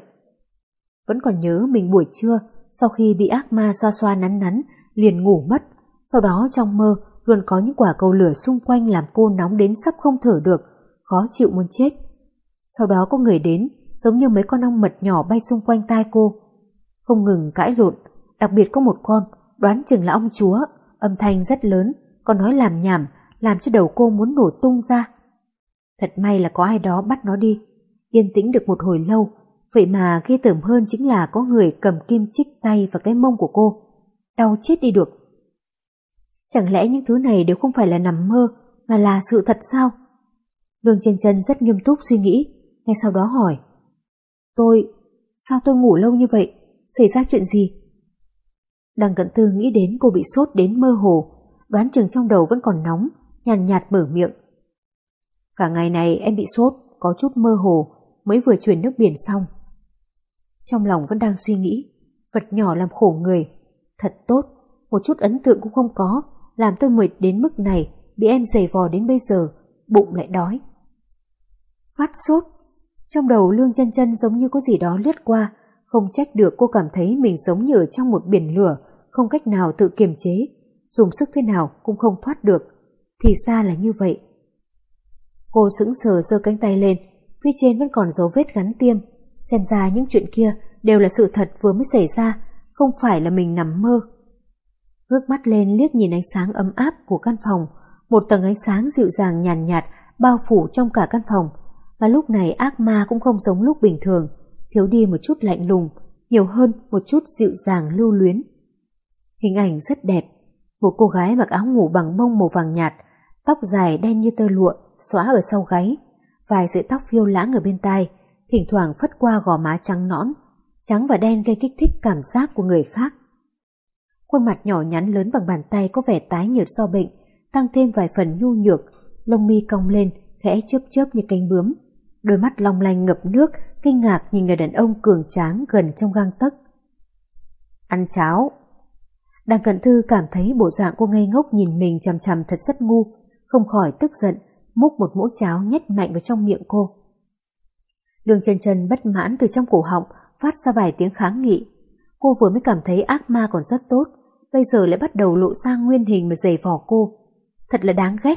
Vẫn còn nhớ mình buổi trưa, sau khi bị ác ma xoa xoa nắn nắn, liền ngủ mất, sau đó trong mơ luôn có những quả cầu lửa xung quanh làm cô nóng đến sắp không thở được, khó chịu muốn chết. Sau đó có người đến, giống như mấy con ong mật nhỏ bay xung quanh tai cô. Không ngừng cãi lộn, đặc biệt có một con, đoán chừng là ông chúa, âm thanh rất lớn, còn nói làm nhảm, làm cho đầu cô muốn nổ tung ra. Thật may là có ai đó bắt nó đi, yên tĩnh được một hồi lâu, vậy mà ghê tởm hơn chính là có người cầm kim chích tay và cái mông của cô. Đau chết đi được. Chẳng lẽ những thứ này đều không phải là nằm mơ, mà là sự thật sao? Lương chân chân rất nghiêm túc suy nghĩ, ngay sau đó hỏi. Tôi, sao tôi ngủ lâu như vậy? Xảy ra chuyện gì? Đằng cận tư nghĩ đến cô bị sốt đến mơ hồ, đoán chừng trong đầu vẫn còn nóng, nhàn nhạt, nhạt mở miệng. Cả ngày này em bị sốt, có chút mơ hồ, mới vừa chuyển nước biển xong. Trong lòng vẫn đang suy nghĩ, vật nhỏ làm khổ người, thật tốt, một chút ấn tượng cũng không có, làm tôi mệt đến mức này, bị em giày vò đến bây giờ, bụng lại đói. Phát sốt, trong đầu lương chân chân giống như có gì đó lướt qua, không trách được cô cảm thấy mình giống như ở trong một biển lửa, không cách nào tự kiềm chế, dùng sức thế nào cũng không thoát được. Thì ra là như vậy. Cô sững sờ giơ cánh tay lên, phía trên vẫn còn dấu vết gắn tiêm. Xem ra những chuyện kia đều là sự thật vừa mới xảy ra, không phải là mình nằm mơ. Ngước mắt lên liếc nhìn ánh sáng ấm áp của căn phòng, một tầng ánh sáng dịu dàng nhàn nhạt, nhạt bao phủ trong cả căn phòng. Và lúc này ác ma cũng không giống lúc bình thường, thiếu đi một chút lạnh lùng, nhiều hơn một chút dịu dàng lưu luyến. Hình ảnh rất đẹp, một cô gái mặc áo ngủ bằng bông màu vàng nhạt, tóc dài đen như tơ lụa, xóa ở sau gáy, vài sợi tóc phiêu lãng ở bên tai, thỉnh thoảng phất qua gò má trắng nõn, trắng và đen gây kích thích cảm giác của người khác. Khuôn mặt nhỏ nhắn lớn bằng bàn tay có vẻ tái nhợt do bệnh, tăng thêm vài phần nhu nhược, lông mi cong lên, khẽ chớp chớp như cánh bướm. Đôi mắt long lanh ngập nước, kinh ngạc nhìn người đàn ông cường tráng gần trong gang tấc. Ăn cháo. Đằng cận thư cảm thấy bộ dạng cô ngây ngốc nhìn mình chằm chằm thật rất ngu, không khỏi tức giận, múc một muỗng cháo nhét mạnh vào trong miệng cô. Đường chân chân bất mãn từ trong cổ họng phát ra vài tiếng kháng nghị. Cô vừa mới cảm thấy ác ma còn rất tốt, bây giờ lại bắt đầu lộ ra nguyên hình mà giày vò cô. Thật là đáng ghét.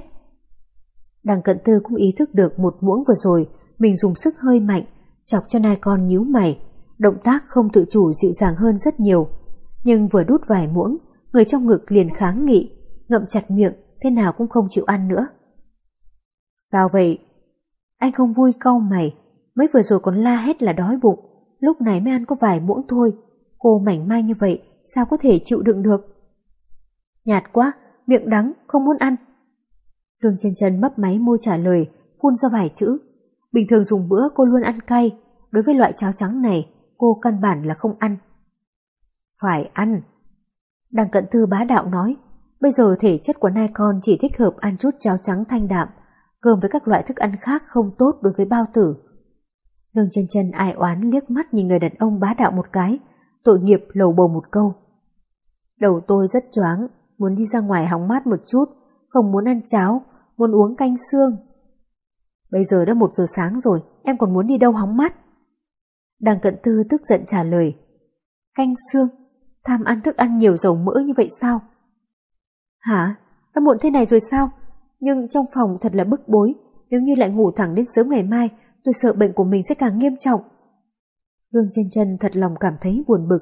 Đằng cận tư cũng ý thức được một muỗng vừa rồi mình dùng sức hơi mạnh, chọc cho nai con nhíu mày, động tác không tự chủ dịu dàng hơn rất nhiều. Nhưng vừa đút vài muỗng, người trong ngực liền kháng nghị, ngậm chặt miệng, thế nào cũng không chịu ăn nữa. Sao vậy? Anh không vui cau mày, mới vừa rồi còn la hết là đói bụng, lúc này mới ăn có vài muỗng thôi. Cô mảnh mai như vậy, sao có thể chịu đựng được? Nhạt quá, miệng đắng, không muốn ăn. Lương chân chân mấp máy môi trả lời, phun ra vài chữ. Bình thường dùng bữa cô luôn ăn cay, đối với loại cháo trắng này, cô căn bản là không ăn. Phải ăn. Đằng cận thư bá đạo nói, bây giờ thể chất của nai con chỉ thích hợp ăn chút cháo trắng thanh đạm, cơm với các loại thức ăn khác không tốt đối với bao tử. Lương chân chân ai oán liếc mắt nhìn người đàn ông bá đạo một cái, tội nghiệp lầu bầu một câu. Đầu tôi rất choáng, muốn đi ra ngoài hóng mát một chút, không muốn ăn cháo, muốn uống canh xương. Bây giờ đã một giờ sáng rồi, em còn muốn đi đâu hóng mát? Đằng cận tư tức giận trả lời. Canh xương? Tham ăn thức ăn nhiều dầu mỡ như vậy sao? Hả? Đã muộn thế này rồi sao? Nhưng trong phòng thật là bức bối, nếu như lại ngủ thẳng đến sớm ngày mai, tôi sợ bệnh của mình sẽ càng nghiêm trọng. Lương chân chân thật lòng cảm thấy buồn bực.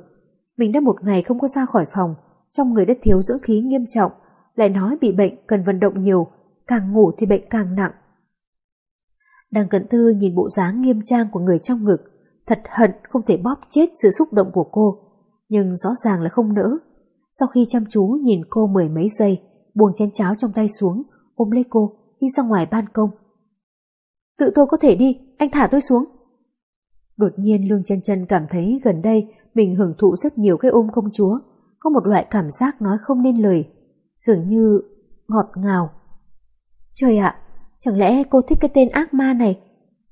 Mình đã một ngày không có ra khỏi phòng, trong người đã thiếu dưỡng khí nghiêm trọng, lại nói bị bệnh cần vận động nhiều, càng ngủ thì bệnh càng nặng. Đằng cận thư nhìn bộ dáng nghiêm trang của người trong ngực, thật hận không thể bóp chết sự xúc động của cô, nhưng rõ ràng là không nỡ. Sau khi chăm chú nhìn cô mười mấy giây, buông chén cháo trong tay xuống, ôm lấy cô, đi ra ngoài ban công. Tự tôi có thể đi, anh thả tôi xuống. Đột nhiên Lương chân chân cảm thấy gần đây mình hưởng thụ rất nhiều cái ôm công chúa, có một loại cảm giác nói không nên lời, dường như ngọt ngào. Trời ạ, chẳng lẽ cô thích cái tên ác ma này?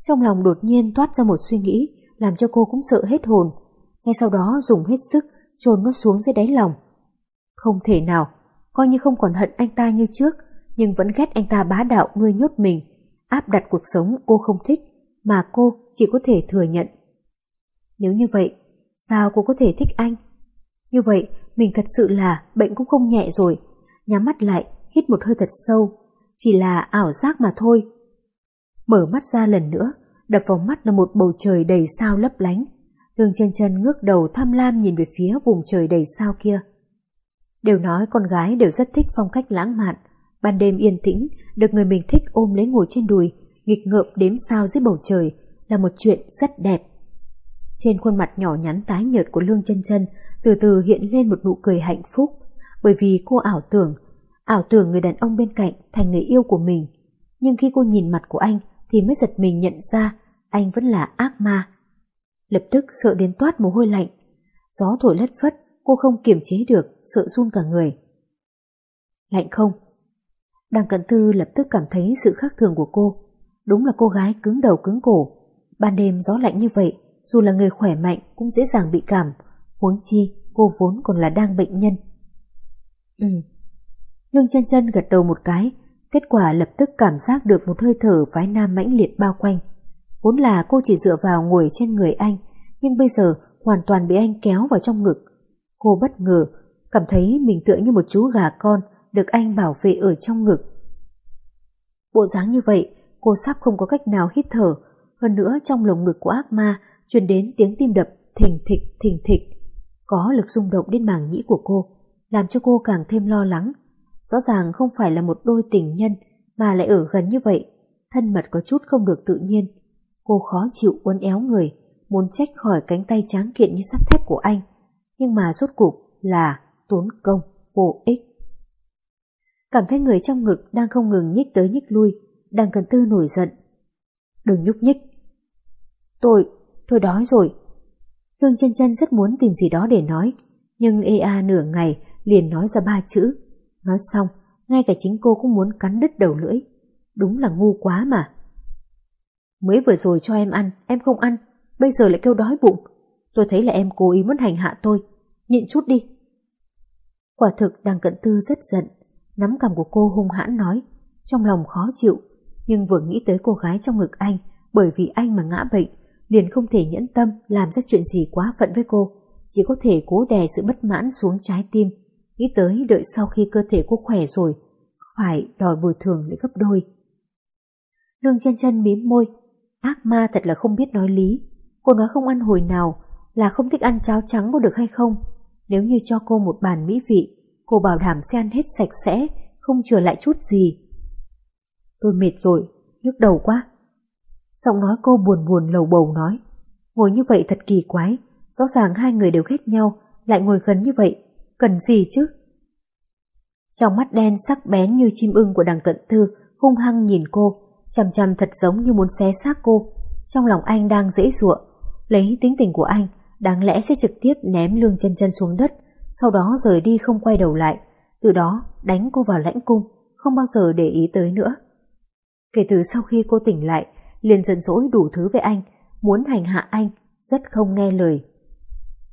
Trong lòng đột nhiên toát ra một suy nghĩ, làm cho cô cũng sợ hết hồn. Ngay sau đó dùng hết sức, trôn nó xuống dưới đáy lòng. Không thể nào, coi như không còn hận anh ta như trước, nhưng vẫn ghét anh ta bá đạo nuôi nhốt mình, áp đặt cuộc sống cô không thích, mà cô chỉ có thể thừa nhận. Nếu như vậy, sao cô có thể thích anh? Như vậy, mình thật sự là bệnh cũng không nhẹ rồi. Nhắm mắt lại, hít một hơi thật sâu. Chỉ là ảo giác mà thôi. Mở mắt ra lần nữa, đập vào mắt là một bầu trời đầy sao lấp lánh. Đường chân chân ngước đầu tham lam nhìn về phía vùng trời đầy sao kia. Đều nói con gái đều rất thích phong cách lãng mạn. Ban đêm yên tĩnh, được người mình thích ôm lấy ngồi trên đùi, nghịch ngợm đếm sao dưới bầu trời là một chuyện rất đẹp. Trên khuôn mặt nhỏ nhắn tái nhợt của Lương chân chân từ từ hiện lên một nụ cười hạnh phúc bởi vì cô ảo tưởng, ảo tưởng người đàn ông bên cạnh thành người yêu của mình. Nhưng khi cô nhìn mặt của anh thì mới giật mình nhận ra anh vẫn là ác ma. Lập tức sợ đến toát mồ hôi lạnh. Gió thổi lất phất, cô không kiềm chế được, sợ run cả người. Lạnh không? Đằng cận thư lập tức cảm thấy sự khác thường của cô. Đúng là cô gái cứng đầu cứng cổ. Ban đêm gió lạnh như vậy, dù là người khỏe mạnh cũng dễ dàng bị cảm, huống chi cô vốn còn là đang bệnh nhân. Ừ. Lương chân chân gật đầu một cái, kết quả lập tức cảm giác được một hơi thở phái nam mãnh liệt bao quanh. Vốn là cô chỉ dựa vào ngồi trên người anh, nhưng bây giờ hoàn toàn bị anh kéo vào trong ngực. Cô bất ngờ, cảm thấy mình tựa như một chú gà con được anh bảo vệ ở trong ngực. Bộ dáng như vậy, cô sắp không có cách nào hít thở, hơn nữa trong lồng ngực của ác ma truyền đến tiếng tim đập thình thịch thình thịch. Có lực rung động đến màng nhĩ của cô, làm cho cô càng thêm lo lắng. Rõ ràng không phải là một đôi tình nhân mà lại ở gần như vậy, thân mật có chút không được tự nhiên. Cô khó chịu uốn éo người, muốn trách khỏi cánh tay tráng kiện như sắt thép của anh, nhưng mà rốt cục là tốn công, vô ích. Cảm thấy người trong ngực đang không ngừng nhích tới nhích lui, đang cần tư nổi giận. Đừng nhúc nhích. Tôi, tôi đói rồi. Lương chân chân rất muốn tìm gì đó để nói, nhưng EA nửa ngày liền nói ra ba chữ. Nói xong, ngay cả chính cô cũng muốn cắn đứt đầu lưỡi. Đúng là ngu quá mà. Mới vừa rồi cho em ăn, em không ăn, bây giờ lại kêu đói bụng. Tôi thấy là em cố ý muốn hành hạ tôi. Nhịn chút đi. Quả thực đang cận tư rất giận, nắm cầm của cô hung hãn nói, trong lòng khó chịu, nhưng vừa nghĩ tới cô gái trong ngực anh, bởi vì anh mà ngã bệnh, liền không thể nhẫn tâm làm ra chuyện gì quá phận với cô, chỉ có thể cố đè sự bất mãn xuống trái tim, nghĩ tới đợi sau khi cơ thể cô khỏe rồi, phải đòi bồi thường lại gấp đôi. Lương chân chân mím môi, ác ma thật là không biết nói lý, cô nói không ăn hồi nào là không thích ăn cháo trắng có được hay không, nếu như cho cô một bàn mỹ vị, cô bảo đảm sẽ ăn hết sạch sẽ, không chừa lại chút gì. Tôi mệt rồi, nhức đầu quá. Giọng nói cô buồn buồn lầu bầu nói. Ngồi như vậy thật kỳ quái, rõ ràng hai người đều ghét nhau, lại ngồi gần như vậy, cần gì chứ? Trong mắt đen sắc bén như chim ưng của đằng cận thư, hung hăng nhìn cô, chằm chằm thật giống như muốn xé xác cô. Trong lòng anh đang dễ dụa, lấy tính tình của anh, đáng lẽ sẽ trực tiếp ném lương chân chân xuống đất, sau đó rời đi không quay đầu lại, từ đó đánh cô vào lãnh cung, không bao giờ để ý tới nữa. Kể từ sau khi cô tỉnh lại, liền giận dỗi đủ thứ với anh, muốn hành hạ anh, rất không nghe lời.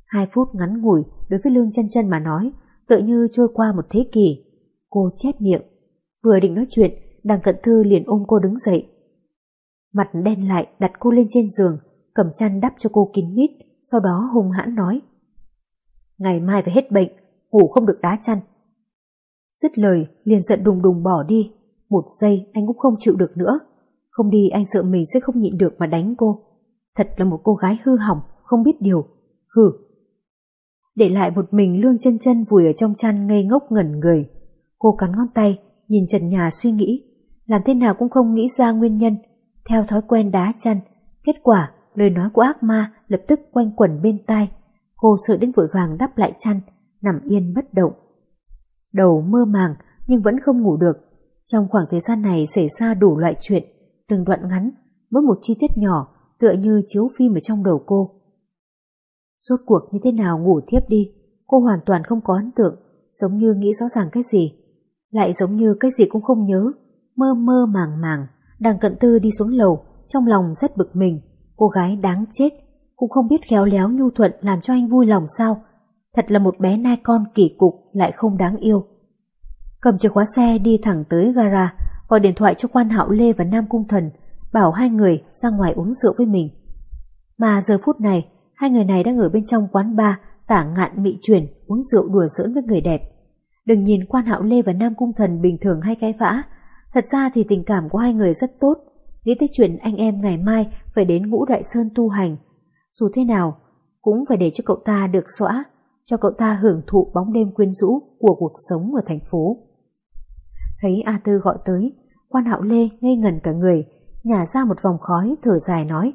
Hai phút ngắn ngủi đối với Lương chân chân mà nói, tự như trôi qua một thế kỷ. Cô chép miệng, vừa định nói chuyện, đằng cận thư liền ôm cô đứng dậy. Mặt đen lại đặt cô lên trên giường, cầm chăn đắp cho cô kín mít, sau đó hung hãn nói. Ngày mai phải hết bệnh, ngủ không được đá chăn. Dứt lời, liền giận đùng đùng bỏ đi. Một giây anh cũng không chịu được nữa. Không đi anh sợ mình sẽ không nhịn được mà đánh cô. Thật là một cô gái hư hỏng, không biết điều. Hừ. Để lại một mình lương chân chân vùi ở trong chăn ngây ngốc ngẩn người. Cô cắn ngón tay, nhìn trần nhà suy nghĩ. Làm thế nào cũng không nghĩ ra nguyên nhân. Theo thói quen đá chăn. Kết quả, lời nói của ác ma lập tức quanh quẩn bên tai. Cô sợ đến vội vàng đắp lại chăn, nằm yên bất động. Đầu mơ màng nhưng vẫn không ngủ được. Trong khoảng thời gian này xảy ra đủ loại chuyện, từng đoạn ngắn, mỗi một chi tiết nhỏ tựa như chiếu phim ở trong đầu cô. Rốt cuộc như thế nào ngủ thiếp đi, cô hoàn toàn không có ấn tượng, giống như nghĩ rõ ràng cái gì. Lại giống như cái gì cũng không nhớ, mơ mơ màng màng, đang cận tư đi xuống lầu, trong lòng rất bực mình, cô gái đáng chết, cũng không biết khéo léo nhu thuận làm cho anh vui lòng sao. Thật là một bé nai con kỳ cục lại không đáng yêu. Cầm chìa khóa xe đi thẳng tới gara, gọi điện thoại cho quan hạo Lê và Nam Cung Thần, bảo hai người ra ngoài uống rượu với mình. Mà giờ phút này, hai người này đang ở bên trong quán bar tả ngạn mị chuyển uống rượu đùa giỡn với người đẹp. Đừng nhìn quan hạo Lê và Nam Cung Thần bình thường hay cái vã, thật ra thì tình cảm của hai người rất tốt, nghĩ tới chuyện anh em ngày mai phải đến ngũ đại sơn tu hành. Dù thế nào, cũng phải để cho cậu ta được xóa, cho cậu ta hưởng thụ bóng đêm quyến rũ của cuộc sống ở thành phố. Thấy A Tư gọi tới, quan hạo Lê ngây ngần cả người, nhả ra một vòng khói thở dài nói.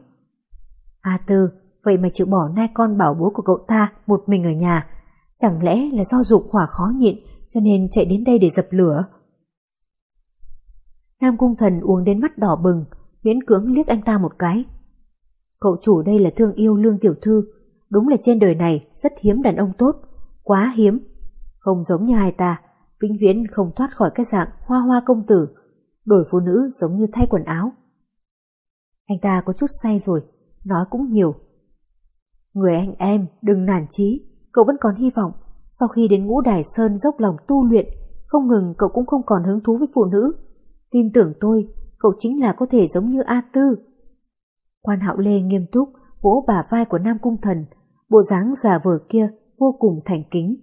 A Tư, vậy mà chịu bỏ nai con bảo bố của cậu ta một mình ở nhà, chẳng lẽ là do dục hỏa khó nhịn cho nên chạy đến đây để dập lửa? Nam Cung Thần uống đến mắt đỏ bừng, miễn cưỡng liếc anh ta một cái. Cậu chủ đây là thương yêu lương tiểu thư, đúng là trên đời này rất hiếm đàn ông tốt, quá hiếm. Không giống như hai ta, vĩnh viễn không thoát khỏi cái dạng hoa hoa công tử, đổi phụ nữ giống như thay quần áo. Anh ta có chút say rồi, nói cũng nhiều. Người anh em, đừng nản chí, cậu vẫn còn hy vọng. Sau khi đến ngũ đài sơn dốc lòng tu luyện, không ngừng cậu cũng không còn hứng thú với phụ nữ. Tin tưởng tôi, cậu chính là có thể giống như A Tư. Quan hạo lê nghiêm túc, vỗ bả vai của Nam Cung Thần, bộ dáng già vờ kia vô cùng thành kính.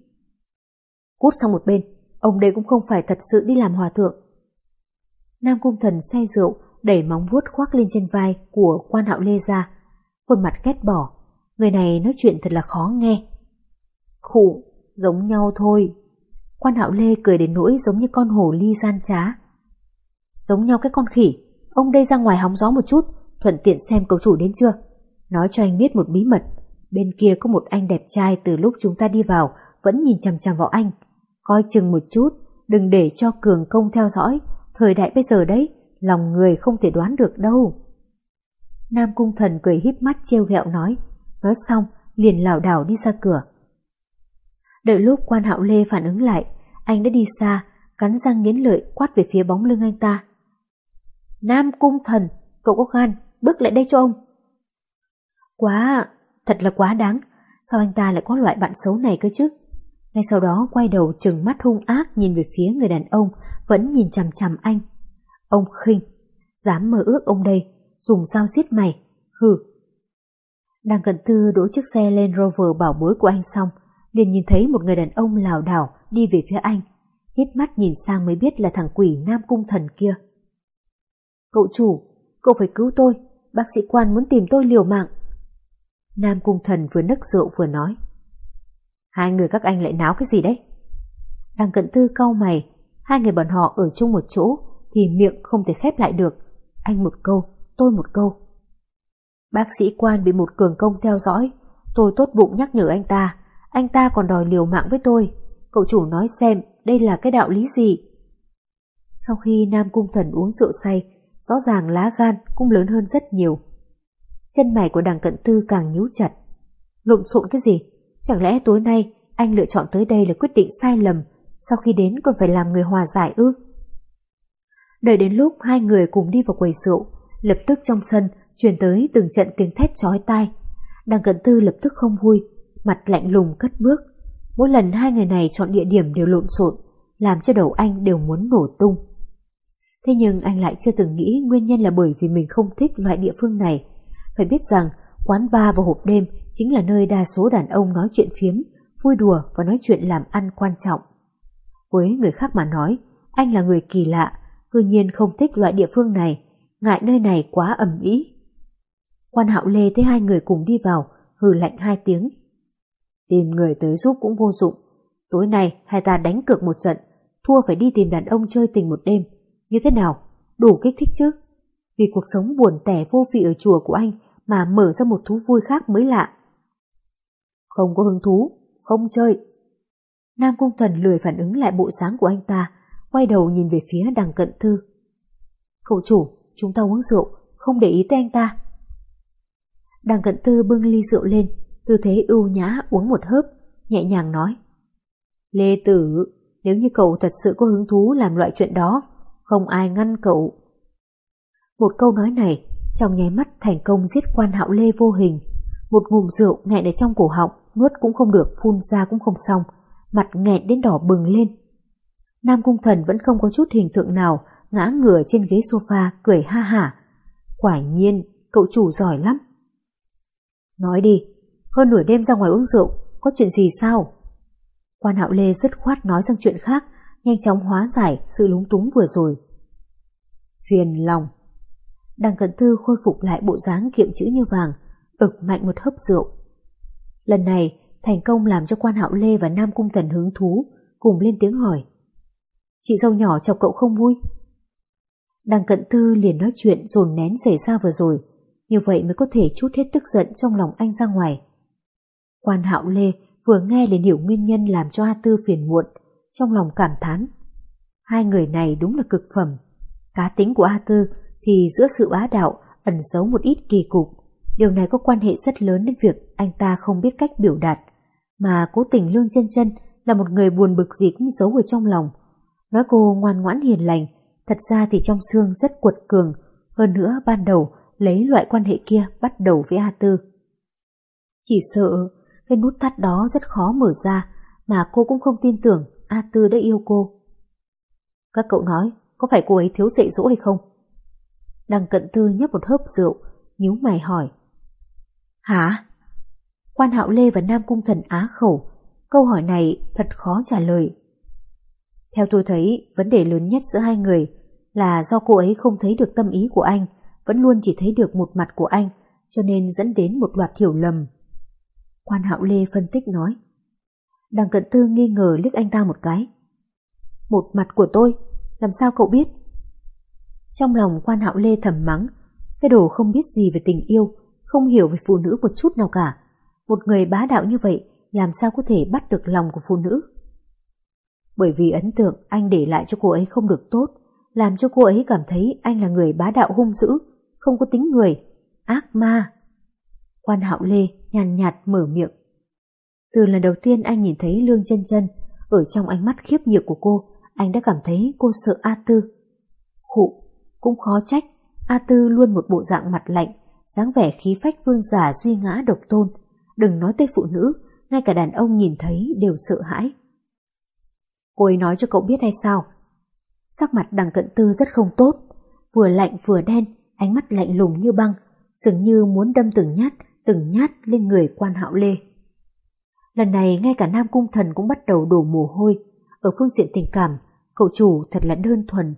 Cút sang một bên, ông đây cũng không phải thật sự đi làm hòa thượng. Nam Cung Thần say rượu, đẩy móng vuốt khoác lên trên vai của quan hạo lê ra, khuôn mặt ghét bỏ. Người này nói chuyện thật là khó nghe. Khụ, giống nhau thôi. Quan hạo lê cười đến nỗi giống như con hổ ly gian trá. Giống nhau cái con khỉ, ông đây ra ngoài hóng gió một chút, thuận tiện xem cậu chủ đến chưa. Nói cho anh biết một bí mật, bên kia có một anh đẹp trai từ lúc chúng ta đi vào vẫn nhìn chằm chằm vào anh. Coi chừng một chút, đừng để cho cường công theo dõi, thời đại bây giờ đấy, lòng người không thể đoán được đâu. Nam Cung Thần cười híp mắt trêu ghẹo nói, nói xong liền lảo đảo đi ra cửa. Đợi lúc quan hạo Lê phản ứng lại, anh đã đi xa, cắn răng nghiến lợi quát về phía bóng lưng anh ta. Nam Cung Thần, cậu có gan, bước lại đây cho ông. Quá, thật là quá đáng, sao anh ta lại có loại bạn xấu này cơ chứ? Ngay sau đó quay đầu chừng mắt hung ác nhìn về phía người đàn ông vẫn nhìn chằm chằm anh. Ông khinh, dám mơ ước ông đây, dùng dao giết mày, hừ. Đang cận tư đỗ chiếc xe lên Rover bảo bối của anh xong, liền nhìn thấy một người đàn ông lảo đảo đi về phía anh. Hít mắt nhìn sang mới biết là thằng quỷ Nam Cung Thần kia. Cậu chủ, cậu phải cứu tôi, bác sĩ quan muốn tìm tôi liều mạng. Nam Cung Thần vừa nấc rượu vừa nói. Hai người các anh lại náo cái gì đấy? Đằng cận tư cau mày, hai người bọn họ ở chung một chỗ thì miệng không thể khép lại được. Anh một câu, tôi một câu. Bác sĩ quan bị một cường công theo dõi, tôi tốt bụng nhắc nhở anh ta, anh ta còn đòi liều mạng với tôi. Cậu chủ nói xem đây là cái đạo lý gì? Sau khi Nam Cung Thần uống rượu say, rõ ràng lá gan cũng lớn hơn rất nhiều. Chân mày của đằng cận tư càng nhíu chặt. Lộn xộn cái gì? Chẳng lẽ tối nay anh lựa chọn tới đây là quyết định sai lầm, sau khi đến còn phải làm người hòa giải ư? Đợi đến lúc hai người cùng đi vào quầy rượu, lập tức trong sân truyền tới từng trận tiếng thét chói tai. Đằng cận tư lập tức không vui, mặt lạnh lùng cất bước. Mỗi lần hai người này chọn địa điểm đều lộn xộn, làm cho đầu anh đều muốn nổ tung. Thế nhưng anh lại chưa từng nghĩ nguyên nhân là bởi vì mình không thích loại địa phương này. Phải biết rằng quán bar vào hộp đêm chính là nơi đa số đàn ông nói chuyện phiếm, vui đùa và nói chuyện làm ăn quan trọng. Với người khác mà nói, anh là người kỳ lạ, cư nhiên không thích loại địa phương này, ngại nơi này quá ẩm ý. Quan hạo lê thấy hai người cùng đi vào, hừ lạnh hai tiếng. Tìm người tới giúp cũng vô dụng. Tối nay hai ta đánh cược một trận, thua phải đi tìm đàn ông chơi tình một đêm. Như thế nào? Đủ kích thích chứ? Vì cuộc sống buồn tẻ vô vị ở chùa của anh mà mở ra một thú vui khác mới lạ. Không có hứng thú, không chơi. Nam Cung Thần lười phản ứng lại bộ sáng của anh ta, quay đầu nhìn về phía đằng cận thư. Cậu chủ, chúng ta uống rượu, không để ý tới anh ta. Đằng cận tư bưng ly rượu lên, tư thế ưu nhã uống một hớp, nhẹ nhàng nói. Lê Tử, nếu như cậu thật sự có hứng thú làm loại chuyện đó, không ai ngăn cậu. Một câu nói này, trong nháy mắt thành công giết quan hạo Lê vô hình. Một ngụm rượu nghẹn ở trong cổ họng, nuốt cũng không được, phun ra cũng không xong, mặt nghẹn đến đỏ bừng lên. Nam Cung Thần vẫn không có chút hình tượng nào, ngã ngửa trên ghế sofa, cười ha hả. Quả nhiên, cậu chủ giỏi lắm. Nói đi, hơn nửa đêm ra ngoài uống rượu, có chuyện gì sao? Quan Hạo Lê dứt khoát nói sang chuyện khác, nhanh chóng hóa giải sự lúng túng vừa rồi. Phiền lòng. Đằng cận thư khôi phục lại bộ dáng kiệm chữ như vàng, ực mạnh một hớp rượu. Lần này, thành công làm cho quan hạo Lê và Nam Cung thần hứng thú, cùng lên tiếng hỏi. Chị dâu nhỏ chọc cậu không vui? Đằng cận thư liền nói chuyện dồn nén xảy ra vừa rồi, như vậy mới có thể chút hết tức giận trong lòng anh ra ngoài. Quan hạo Lê vừa nghe liền hiểu nguyên nhân làm cho A Tư phiền muộn, trong lòng cảm thán. Hai người này đúng là cực phẩm. Cá tính của A Tư thì giữa sự bá đạo ẩn giấu một ít kỳ cục. Điều này có quan hệ rất lớn đến việc anh ta không biết cách biểu đạt. Mà cố tình lương chân chân là một người buồn bực gì cũng giấu ở trong lòng. Nói cô ngoan ngoãn hiền lành, thật ra thì trong xương rất cuột cường. Hơn nữa ban đầu lấy loại quan hệ kia bắt đầu với A Tư. Chỉ sợ cái nút thắt đó rất khó mở ra mà cô cũng không tin tưởng A Tư đã yêu cô. Các cậu nói có phải cô ấy thiếu dạy dỗ hay không? Đằng cận tư nhấp một hớp rượu, nhíu mày hỏi. Hả? Quan hạo Lê và Nam Cung Thần á khẩu, câu hỏi này thật khó trả lời. Theo tôi thấy, vấn đề lớn nhất giữa hai người Là do cô ấy không thấy được tâm ý của anh, vẫn luôn chỉ thấy được một mặt của anh, cho nên dẫn đến một loạt hiểu lầm. Quan Hạo Lê phân tích nói. Đằng cận tư nghi ngờ liếc anh ta một cái. Một mặt của tôi, làm sao cậu biết? Trong lòng quan hạo lê thầm mắng, cái đồ không biết gì về tình yêu, không hiểu về phụ nữ một chút nào cả. Một người bá đạo như vậy, làm sao có thể bắt được lòng của phụ nữ? Bởi vì ấn tượng anh để lại cho cô ấy không được tốt, làm cho cô ấy cảm thấy anh là người bá đạo hung dữ, không có tính người, ác ma. Quan hạo lê nhàn nhạt mở miệng. Từ lần đầu tiên anh nhìn thấy Lương chân chân, ở trong ánh mắt khiếp nhược của cô, anh đã cảm thấy cô sợ A Tư. Khụ, cũng khó trách, A Tư luôn một bộ dạng mặt lạnh, dáng vẻ khí phách vương giả duy ngã độc tôn. Đừng nói tới phụ nữ, ngay cả đàn ông nhìn thấy đều sợ hãi. Cô ấy nói cho cậu biết hay sao? Sắc mặt đằng cận tư rất không tốt, vừa lạnh vừa đen, ánh mắt lạnh lùng như băng, dường như muốn đâm từng nhát, từng nhát lên người quan hạo lê. Lần này ngay cả Nam Cung Thần cũng bắt đầu đổ mồ hôi, ở phương diện tình cảm, cậu chủ thật là đơn thuần.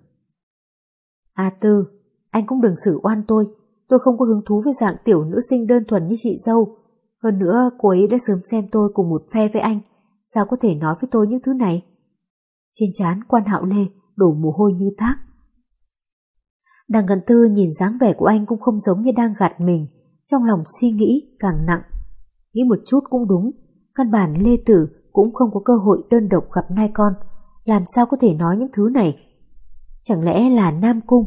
A Tư, anh cũng đừng xử oan tôi, tôi không có hứng thú với dạng tiểu nữ sinh đơn thuần như chị dâu. Hơn nữa, cô ấy đã sớm xem tôi cùng một phe với anh, sao có thể nói với tôi những thứ này? Trên trán quan hạo lê đổ mồ hôi như thác. Đằng gần tư nhìn dáng vẻ của anh cũng không giống như đang gạt mình, trong lòng suy nghĩ càng nặng. Nghĩ một chút cũng đúng, căn bản Lê Tử cũng không có cơ hội đơn độc gặp nai con, làm sao có thể nói những thứ này. Chẳng lẽ là Nam Cung,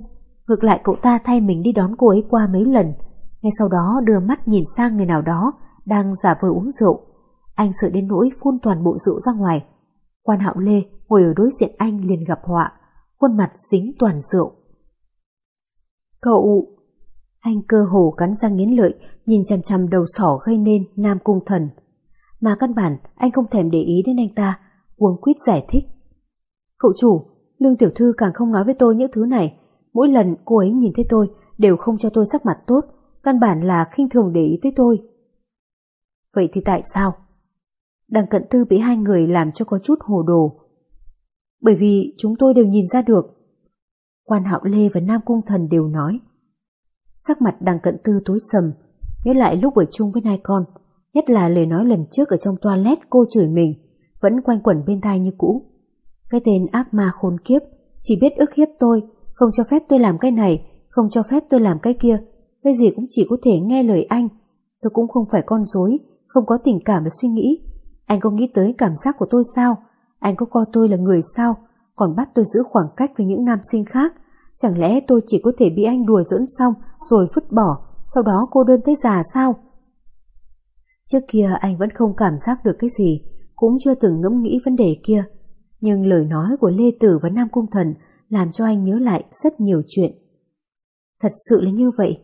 ngược lại cậu ta thay mình đi đón cô ấy qua mấy lần, ngay sau đó đưa mắt nhìn sang người nào đó đang giả vờ uống rượu. Anh sợ đến nỗi phun toàn bộ rượu ra ngoài. Quan hạo Lê ngồi ở đối diện anh liền gặp họa, khuôn mặt dính toàn rượu. Cậu... Anh cơ hồ cắn răng nghiến lợi, nhìn chằm chằm đầu sỏ gây nên Nam Cung Thần. Mà căn bản anh không thèm để ý đến anh ta, uống quýt giải thích. Cậu chủ, Lương Tiểu Thư càng không nói với tôi những thứ này. Mỗi lần cô ấy nhìn thấy tôi đều không cho tôi sắc mặt tốt, căn bản là khinh thường để ý tới tôi. Vậy thì tại sao? Đằng cận tư bị hai người làm cho có chút hồ đồ. Bởi vì chúng tôi đều nhìn ra được. Quan Hạo Lê và Nam Cung Thần đều nói. Sắc mặt đằng cận tư tối sầm, nhớ lại lúc ở chung với nai con, nhất là lời nói lần trước ở trong toilet cô chửi mình, vẫn quanh quẩn bên tai như cũ. Cái tên ác ma khốn kiếp, chỉ biết ức hiếp tôi, không cho phép tôi làm cái này, không cho phép tôi làm cái kia, cái gì cũng chỉ có thể nghe lời anh. Tôi cũng không phải con dối, không có tình cảm và suy nghĩ. Anh có nghĩ tới cảm giác của tôi sao? Anh có coi tôi là người sao? Còn bắt tôi giữ khoảng cách với những nam sinh khác. Chẳng lẽ tôi chỉ có thể bị anh đùa dẫn xong rồi vứt bỏ, sau đó cô đơn tới già sao? Trước kia anh vẫn không cảm giác được cái gì, cũng chưa từng ngẫm nghĩ vấn đề kia. Nhưng lời nói của Lê Tử và Nam Cung Thần làm cho anh nhớ lại rất nhiều chuyện. Thật sự là như vậy.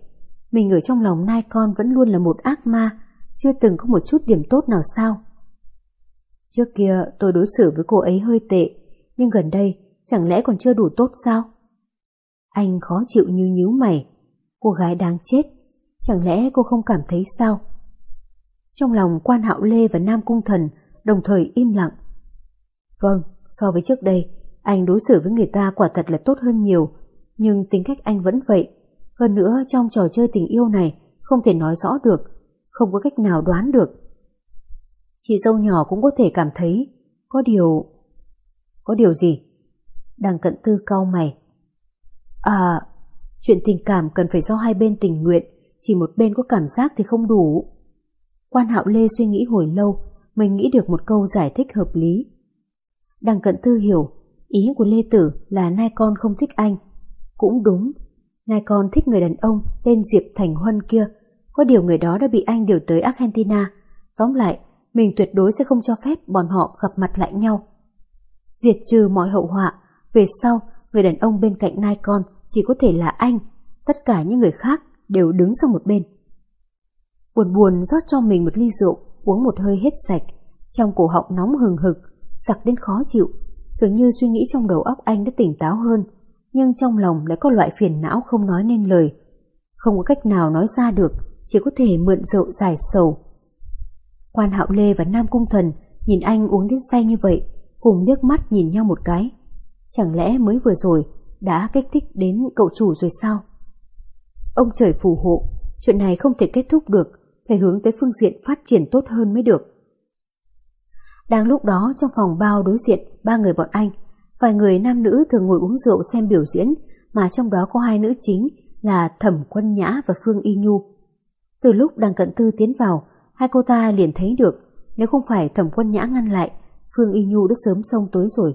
Mình ở trong lòng nai con vẫn luôn là một ác ma, chưa từng có một chút điểm tốt nào sao. Trước kia tôi đối xử với cô ấy hơi tệ, nhưng gần đây chẳng lẽ còn chưa đủ tốt sao? Anh khó chịu như nhíu mày. Cô gái đáng chết, chẳng lẽ cô không cảm thấy sao? Trong lòng quan hạo Lê và Nam Cung Thần đồng thời im lặng. Vâng, so với trước đây, anh đối xử với người ta quả thật là tốt hơn nhiều, nhưng tính cách anh vẫn vậy. Hơn nữa trong trò chơi tình yêu này không thể nói rõ được, không có cách nào đoán được. Chị dâu nhỏ cũng có thể cảm thấy có điều... Có điều gì? Đằng cận tư cau mày. À, chuyện tình cảm cần phải do hai bên tình nguyện, chỉ một bên có cảm giác thì không đủ. Quan hạo Lê suy nghĩ hồi lâu, mình nghĩ được một câu giải thích hợp lý. Đằng cận tư hiểu, ý của Lê Tử là nai con không thích anh. Cũng đúng, nai con thích người đàn ông tên Diệp Thành Huân kia, có điều người đó đã bị anh điều tới Argentina. Tóm lại, mình tuyệt đối sẽ không cho phép bọn họ gặp mặt lại nhau. Diệt trừ mọi hậu họa, về sau, người đàn ông bên cạnh nai con chỉ có thể là anh, tất cả những người khác đều đứng sang một bên. Buồn buồn rót cho mình một ly rượu, uống một hơi hết sạch, trong cổ họng nóng hừng hực, sặc đến khó chịu, dường như suy nghĩ trong đầu óc anh đã tỉnh táo hơn, nhưng trong lòng lại có loại phiền não không nói nên lời. Không có cách nào nói ra được, chỉ có thể mượn rượu giải sầu. Quan Hạo Lê và Nam Cung Thần nhìn anh uống đến say như vậy, cùng liếc mắt nhìn nhau một cái. Chẳng lẽ mới vừa rồi đã kích thích đến cậu chủ rồi sao? Ông trời phù hộ, chuyện này không thể kết thúc được, phải hướng tới phương diện phát triển tốt hơn mới được. Đang lúc đó trong phòng bao đối diện ba người bọn anh, vài người nam nữ thường ngồi uống rượu xem biểu diễn mà trong đó có hai nữ chính là Thẩm Quân Nhã và Phương Y Nhu. Từ lúc đằng cận tư tiến vào, hai cô ta liền thấy được nếu không phải Thẩm Quân Nhã ngăn lại, Phương Y Nhu đã sớm xông tới rồi.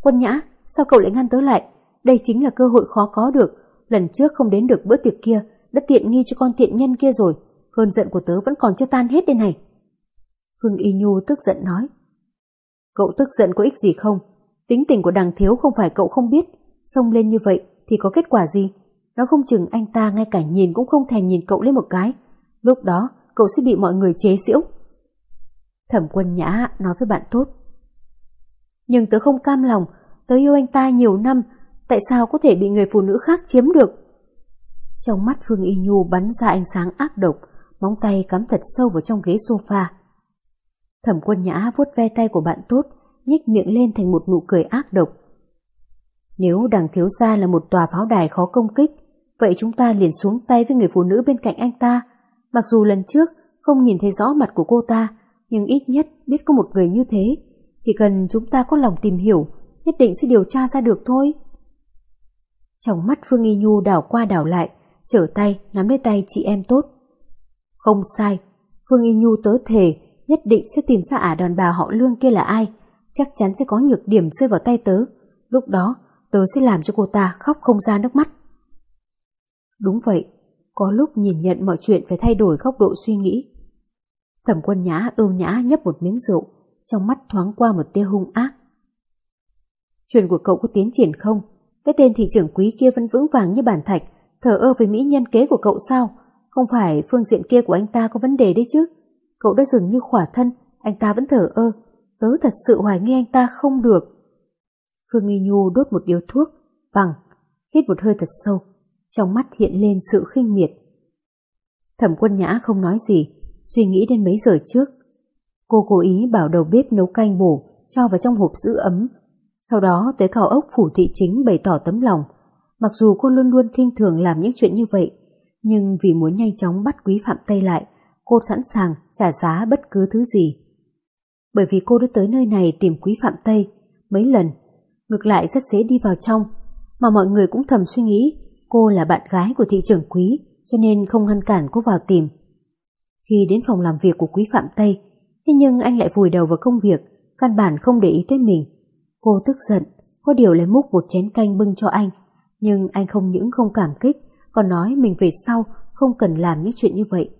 Quân Nhã, sao cậu lại ngăn tớ lại? Đây chính là cơ hội khó có được. Lần trước không đến được bữa tiệc kia, đã tiện nghi cho con tiện nhân kia rồi. Cơn giận của tớ vẫn còn chưa tan hết đây này. Phương Y Nhu tức giận nói. Cậu tức giận có ích gì không? Tính tình của đằng thiếu không phải cậu không biết. Xông lên như vậy thì có kết quả gì? Nó không chừng anh ta ngay cả nhìn cũng không thèm nhìn cậu lên một cái. Lúc đó cậu sẽ bị mọi người chế giễu. Thẩm quân nhã nói với bạn tốt. Nhưng tớ không cam lòng, tớ yêu anh ta nhiều năm, tại sao có thể bị người phụ nữ khác chiếm được? Trong mắt Phương Y Nhu bắn ra ánh sáng ác độc, móng tay cắm thật sâu vào trong ghế sofa. Thẩm quân nhã vuốt ve tay của bạn tốt, nhích miệng lên thành một nụ cười ác độc. Nếu đằng thiếu gia là một tòa pháo đài khó công kích, vậy chúng ta liền xuống tay với người phụ nữ bên cạnh anh ta. Mặc dù lần trước không nhìn thấy rõ mặt của cô ta, nhưng ít nhất biết có một người như thế. Chỉ cần chúng ta có lòng tìm hiểu, nhất định sẽ điều tra ra được thôi. Trong mắt Phương Y Nhu đảo qua đảo lại, trở tay nắm lấy tay chị em tốt. Không sai, Phương Y Nhu tớ thề nhất định sẽ tìm ra ả đàn bà họ lương kia là ai, chắc chắn sẽ có nhược điểm rơi vào tay tớ. Lúc đó, tớ sẽ làm cho cô ta khóc không ra nước mắt. Đúng vậy, có lúc nhìn nhận mọi chuyện phải thay đổi góc độ suy nghĩ. Thẩm quân nhã ưu nhã nhấp một miếng rượu, trong mắt thoáng qua một tia hung ác. Chuyện của cậu có tiến triển không? Cái tên thị trưởng quý kia vẫn vững vàng như bản thạch, thờ ơ với mỹ nhân kế của cậu sao? Không phải phương diện kia của anh ta có vấn đề đấy chứ? Cậu đã dừng như khỏa thân, anh ta vẫn thở ơ. Tớ thật sự hoài nghi anh ta không được. Phương Nghi Nhu đốt một điếu thuốc, bằng, hít một hơi thật sâu, trong mắt hiện lên sự khinh miệt. Thẩm quân nhã không nói gì, suy nghĩ đến mấy giờ trước. Cô cố ý bảo đầu bếp nấu canh bổ, cho vào trong hộp giữ ấm. Sau đó tới cao ốc phủ thị chính bày tỏ tấm lòng. Mặc dù cô luôn luôn kinh thường làm những chuyện như vậy, nhưng vì muốn nhanh chóng bắt quý phạm Tây lại, cô sẵn sàng trả giá bất cứ thứ gì. Bởi vì cô đã tới nơi này tìm quý phạm Tây mấy lần, ngược lại rất dễ đi vào trong, mà mọi người cũng thầm suy nghĩ cô là bạn gái của thị trưởng quý, cho nên không ngăn cản cô vào tìm. Khi đến phòng làm việc của quý phạm Tây, thế nhưng anh lại vùi đầu vào công việc, căn bản không để ý tới mình. Cô tức giận, có điều lấy múc một chén canh bưng cho anh, nhưng anh không những không cảm kích, còn nói mình về sau không cần làm những chuyện như vậy.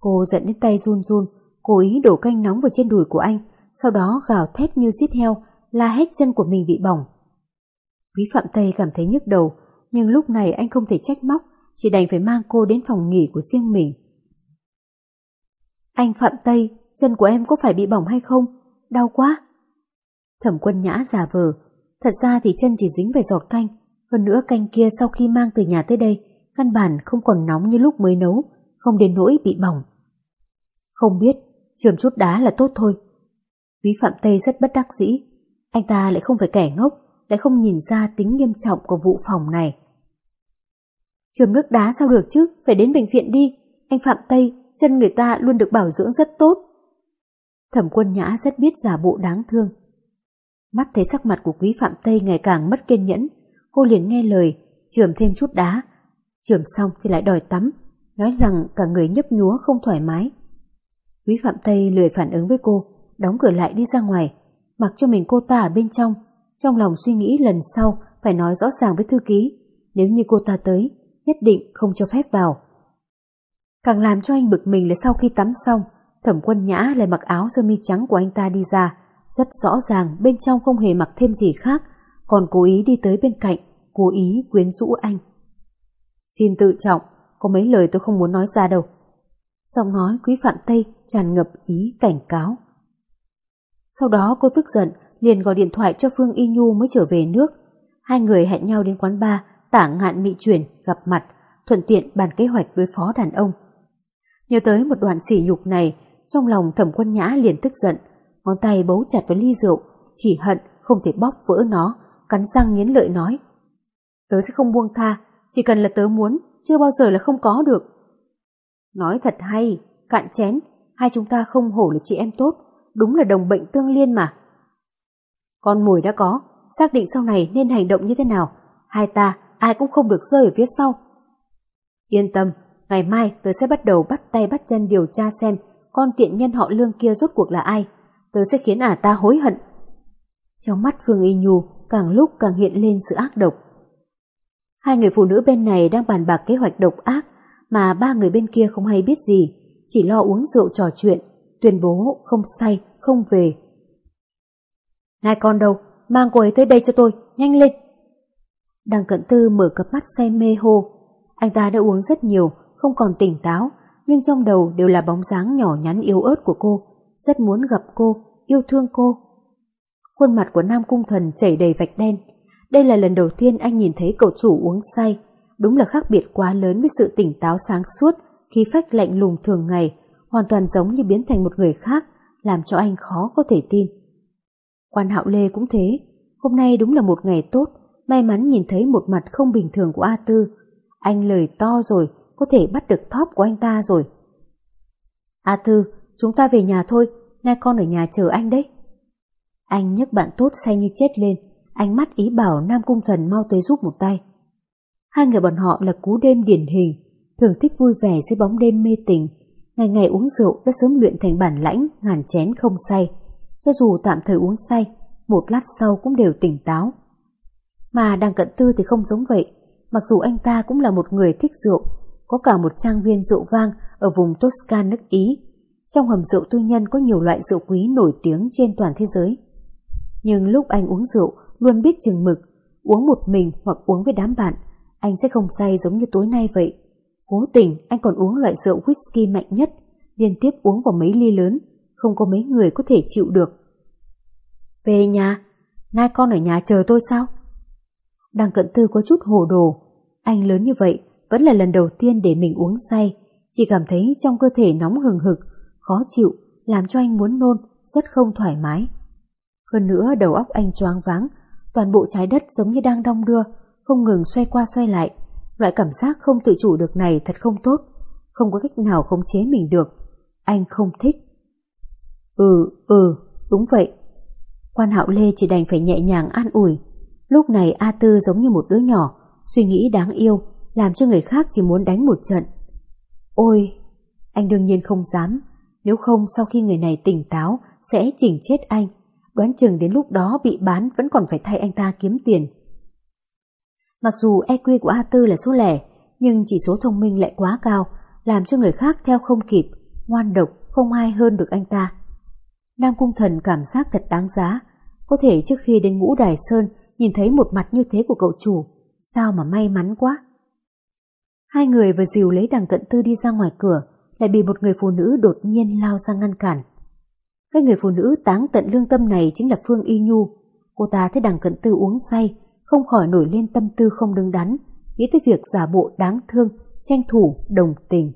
Cô giận đến tay run run, cố ý đổ canh nóng vào trên đùi của anh, sau đó gào thét như giết heo, la hết chân của mình bị bỏng. Quý Phạm Tây cảm thấy nhức đầu, nhưng lúc này anh không thể trách móc, chỉ đành phải mang cô đến phòng nghỉ của riêng mình. Anh Phạm Tây, chân của em có phải bị bỏng hay không? Đau quá. Thẩm quân nhã giả vờ, thật ra thì chân chỉ dính vài giọt canh, hơn nữa canh kia sau khi mang từ nhà tới đây, căn bản không còn nóng như lúc mới nấu, không đến nỗi bị bỏng. Không biết, trường chút đá là tốt thôi. Quý Phạm Tây rất bất đắc dĩ, anh ta lại không phải kẻ ngốc, lại không nhìn ra tính nghiêm trọng của vụ phòng này. Trường nước đá sao được chứ, phải đến bệnh viện đi. Anh Phạm Tây, chân người ta luôn được bảo dưỡng rất tốt. Thẩm quân nhã rất biết giả bộ đáng thương. Mắt thấy sắc mặt của quý Phạm Tây ngày càng mất kiên nhẫn, cô liền nghe lời, chườm thêm chút đá. Chườm xong thì lại đòi tắm, nói rằng cả người nhấp nhúa không thoải mái. Quý Phạm Tây lười phản ứng với cô, đóng cửa lại đi ra ngoài, mặc cho mình cô ta ở bên trong, trong lòng suy nghĩ lần sau phải nói rõ ràng với thư ký, nếu như cô ta tới, nhất định không cho phép vào. Càng làm cho anh bực mình là sau khi tắm xong, thẩm quân nhã lại mặc áo sơ mi trắng của anh ta đi ra, rất rõ ràng bên trong không hề mặc thêm gì khác, còn cố ý đi tới bên cạnh, cố ý quyến rũ anh. Xin tự trọng, có mấy lời tôi không muốn nói ra đâu. Giọng nói quý phạm Tây tràn ngập ý cảnh cáo. Sau đó cô tức giận, liền gọi điện thoại cho Phương Y Nhu mới trở về nước. Hai người hẹn nhau đến quán bar, tả ngạn mị chuyển, gặp mặt, thuận tiện bàn kế hoạch đối phó đàn ông. Nhớ tới một đoạn sỉ nhục này, trong lòng thẩm quân nhã liền tức giận, ngón tay bấu chặt vào ly rượu, chỉ hận không thể bóp vỡ nó, cắn răng nghiến lợi nói. Tớ sẽ không buông tha, chỉ cần là tớ muốn, chưa bao giờ là không có được. Nói thật hay, cạn chén, hai chúng ta không hổ là chị em tốt, đúng là đồng bệnh tương liên mà. Con mồi đã có, xác định sau này nên hành động như thế nào, hai ta ai cũng không được rơi ở phía sau. Yên tâm, ngày mai tớ sẽ bắt đầu bắt tay bắt chân điều tra xem con tiện nhân họ lương kia rốt cuộc là ai. Tớ sẽ khiến ả ta hối hận. Trong mắt Phương Y Nhu càng lúc càng hiện lên sự ác độc. Hai người phụ nữ bên này đang bàn bạc kế hoạch độc ác mà ba người bên kia không hay biết gì, chỉ lo uống rượu trò chuyện, tuyên bố không say, không về. Hai con đâu, mang cô ấy tới đây cho tôi, nhanh lên. Đằng cận tư mở cặp mắt say mê hô. Anh ta đã uống rất nhiều, không còn tỉnh táo, nhưng trong đầu đều là bóng dáng nhỏ nhắn yếu ớt của cô, rất muốn gặp cô, yêu thương cô. Khuôn mặt của Nam Cung Thần chảy đầy vạch đen. Đây là lần đầu tiên anh nhìn thấy cậu chủ uống say. Đúng là khác biệt quá lớn với sự tỉnh táo sáng suốt khi phách lạnh lùng thường ngày, hoàn toàn giống như biến thành một người khác, làm cho anh khó có thể tin. Quan Hạo Lê cũng thế, hôm nay đúng là một ngày tốt, may mắn nhìn thấy một mặt không bình thường của A Tư. Anh lời to rồi, có thể bắt được thóp của anh ta rồi. A Tư, chúng ta về nhà thôi, nay con ở nhà chờ anh đấy. Anh nhấc bạn tốt say như chết lên, ánh mắt ý bảo Nam Cung Thần mau tới giúp một tay. Hai người bọn họ là cú đêm điển hình, thường thích vui vẻ dưới bóng đêm mê tình, ngày ngày uống rượu đã sớm luyện thành bản lãnh ngàn chén không say. Cho dù tạm thời uống say, một lát sau cũng đều tỉnh táo. Mà đằng cận tư thì không giống vậy, mặc dù anh ta cũng là một người thích rượu, có cả một trang viên rượu vang ở vùng Toscan nước Ý. Trong hầm rượu tư nhân có nhiều loại rượu quý nổi tiếng trên toàn thế giới. Nhưng lúc anh uống rượu, luôn biết chừng mực, uống một mình hoặc uống với đám bạn, anh sẽ không say giống như tối nay vậy. Cố tình anh còn uống loại rượu whisky mạnh nhất, liên tiếp uống vào mấy ly lớn, không có mấy người có thể chịu được. Về nhà, nay con ở nhà chờ tôi sao? Đằng cận tư có chút hồ đồ, anh lớn như vậy vẫn là lần đầu tiên để mình uống say, chỉ cảm thấy trong cơ thể nóng hừng hực, khó chịu, làm cho anh muốn nôn, rất không thoải mái. Hơn nữa đầu óc anh choáng váng, toàn bộ trái đất giống như đang đong đưa, không ngừng xoay qua xoay lại. Loại cảm giác không tự chủ được này thật không tốt, không có cách nào khống chế mình được. Anh không thích. Ừ, ừ, đúng vậy. Quan hạo Lê chỉ đành phải nhẹ nhàng an ủi. Lúc này A Tư giống như một đứa nhỏ, suy nghĩ đáng yêu, làm cho người khác chỉ muốn đánh một trận. Ôi, anh đương nhiên không dám, nếu không sau khi người này tỉnh táo sẽ chỉnh chết anh đoán chừng đến lúc đó bị bán vẫn còn phải thay anh ta kiếm tiền. Mặc dù EQ của A Tư là số lẻ, nhưng chỉ số thông minh lại quá cao, làm cho người khác theo không kịp, ngoan độc, không ai hơn được anh ta. Nam Cung Thần cảm giác thật đáng giá, có thể trước khi đến ngũ Đài Sơn nhìn thấy một mặt như thế của cậu chủ, sao mà may mắn quá. Hai người vừa dìu lấy đằng cận tư đi ra ngoài cửa, lại bị một người phụ nữ đột nhiên lao ra ngăn cản. Cái người phụ nữ táng tận lương tâm này chính là Phương Y Nhu. Cô ta thấy đằng cận tư uống say, không khỏi nổi lên tâm tư không đứng đắn, nghĩ tới việc giả bộ đáng thương, tranh thủ, đồng tình.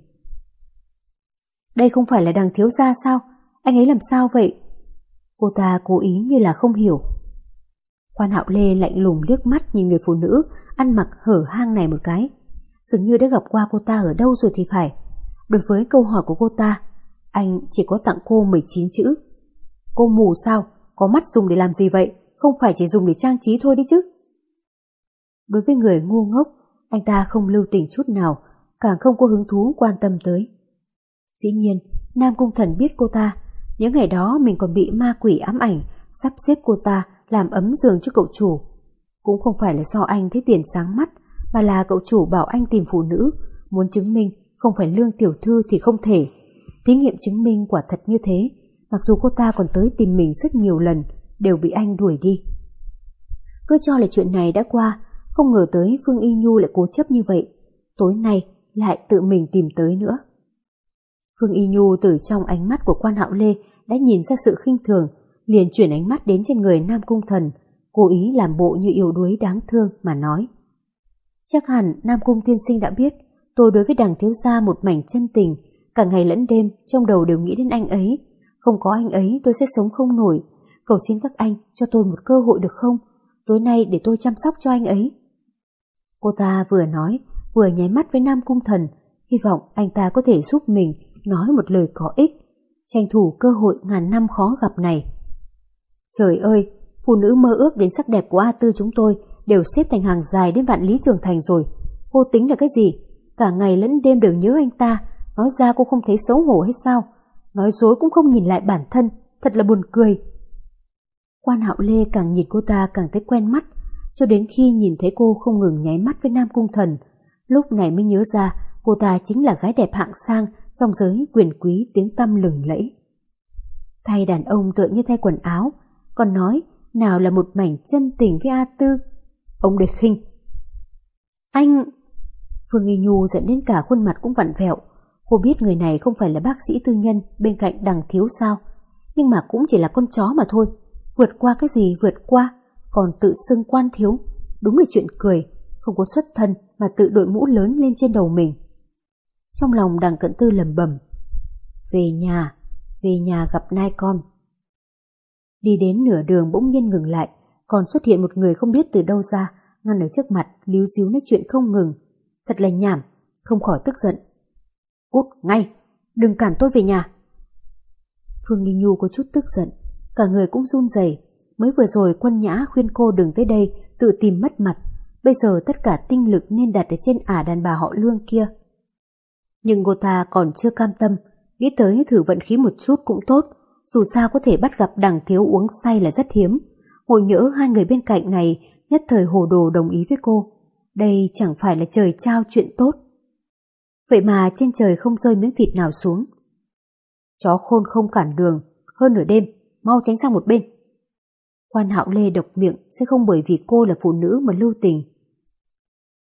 Đây không phải là đằng thiếu gia sao? Anh ấy làm sao vậy? Cô ta cố ý như là không hiểu. Quan hạo lê lạnh lùng liếc mắt nhìn người phụ nữ ăn mặc hở hang này một cái. Dường như đã gặp qua cô ta ở đâu rồi thì phải. Đối với câu hỏi của cô ta, anh chỉ có tặng cô 19 chữ. Cô mù sao? Có mắt dùng để làm gì vậy? Không phải chỉ dùng để trang trí thôi đi chứ. Đối với người ngu ngốc, anh ta không lưu tình chút nào, càng không có hứng thú quan tâm tới. Dĩ nhiên, Nam Cung Thần biết cô ta, những ngày đó mình còn bị ma quỷ ám ảnh, sắp xếp cô ta làm ấm giường cho cậu chủ. Cũng không phải là do anh thấy tiền sáng mắt, mà là cậu chủ bảo anh tìm phụ nữ, muốn chứng minh không phải lương tiểu thư thì không thể. Thí nghiệm chứng minh quả thật như thế, mặc dù cô ta còn tới tìm mình rất nhiều lần, đều bị anh đuổi đi. Cứ cho là chuyện này đã qua, không ngờ tới Phương Y Nhu lại cố chấp như vậy. Tối nay lại tự mình tìm tới nữa. Phương Y Nhu từ trong ánh mắt của quan hạo Lê đã nhìn ra sự khinh thường, liền chuyển ánh mắt đến trên người Nam Cung Thần, cố ý làm bộ như yếu đuối đáng thương mà nói. Chắc hẳn Nam Cung Tiên Sinh đã biết tôi đối với đằng thiếu gia một mảnh chân tình, cả ngày lẫn đêm trong đầu đều nghĩ đến anh ấy. Không có anh ấy tôi sẽ sống không nổi. Cầu xin các anh cho tôi một cơ hội được không? tối nay để tôi chăm sóc cho anh ấy. Cô ta vừa nói, vừa nháy mắt với Nam Cung Thần, hy vọng anh ta có thể giúp mình nói một lời có ích, tranh thủ cơ hội ngàn năm khó gặp này. Trời ơi, phụ nữ mơ ước đến sắc đẹp của A Tư chúng tôi đều xếp thành hàng dài đến vạn lý trường thành rồi. Vô tính là cái gì? Cả ngày lẫn đêm đều nhớ anh ta, nói ra cô không thấy xấu hổ hay sao? Nói dối cũng không nhìn lại bản thân, thật là buồn cười. Quan hạo lê càng nhìn cô ta càng thấy quen mắt, cho đến khi nhìn thấy cô không ngừng nháy mắt với Nam Cung Thần. Lúc này mới nhớ ra cô ta chính là gái đẹp hạng sang trong giới quyền quý tiếng tăm lừng lẫy. Thay đàn ông tựa như thay quần áo, còn nói nào là một mảnh chân tình với A Tư. Ông để khinh. Anh... Phương Y Nhu dẫn đến cả khuôn mặt cũng vặn vẹo. Cô biết người này không phải là bác sĩ tư nhân bên cạnh đằng thiếu sao. Nhưng mà cũng chỉ là con chó mà thôi. Vượt qua cái gì vượt qua, còn tự xưng quan thiếu. Đúng là chuyện cười, không có xuất thân mà tự đội mũ lớn lên trên đầu mình. Trong lòng đằng cận tư lầm bầm Về nhà, về nhà gặp nai con. Đi đến nửa đường bỗng nhiên ngừng lại, còn xuất hiện một người không biết từ đâu ra, ngăn ở trước mặt, líu xíu nói chuyện không ngừng. Thật là nhảm, không khỏi tức giận. Cút ngay, đừng cản tôi về nhà. Phương Nghi Nhu có chút tức giận, cả người cũng run rẩy. Mới vừa rồi quân nhã khuyên cô đừng tới đây, tự tìm mất mặt. Bây giờ tất cả tinh lực nên đặt ở trên ả đàn bà họ lương kia. Nhưng cô ta còn chưa cam tâm, nghĩ tới thử vận khí một chút cũng tốt, dù sao có thể bắt gặp đằng thiếu uống say là rất hiếm. Ngồi nhỡ hai người bên cạnh này nhất thời hồ đồ đồng ý với cô. Đây chẳng phải là trời trao chuyện tốt. Vậy mà trên trời không rơi miếng thịt nào xuống. Chó khôn không cản đường, hơn nửa đêm, mau tránh sang một bên. Quan hạo lê độc miệng sẽ không bởi vì cô là phụ nữ mà lưu tình.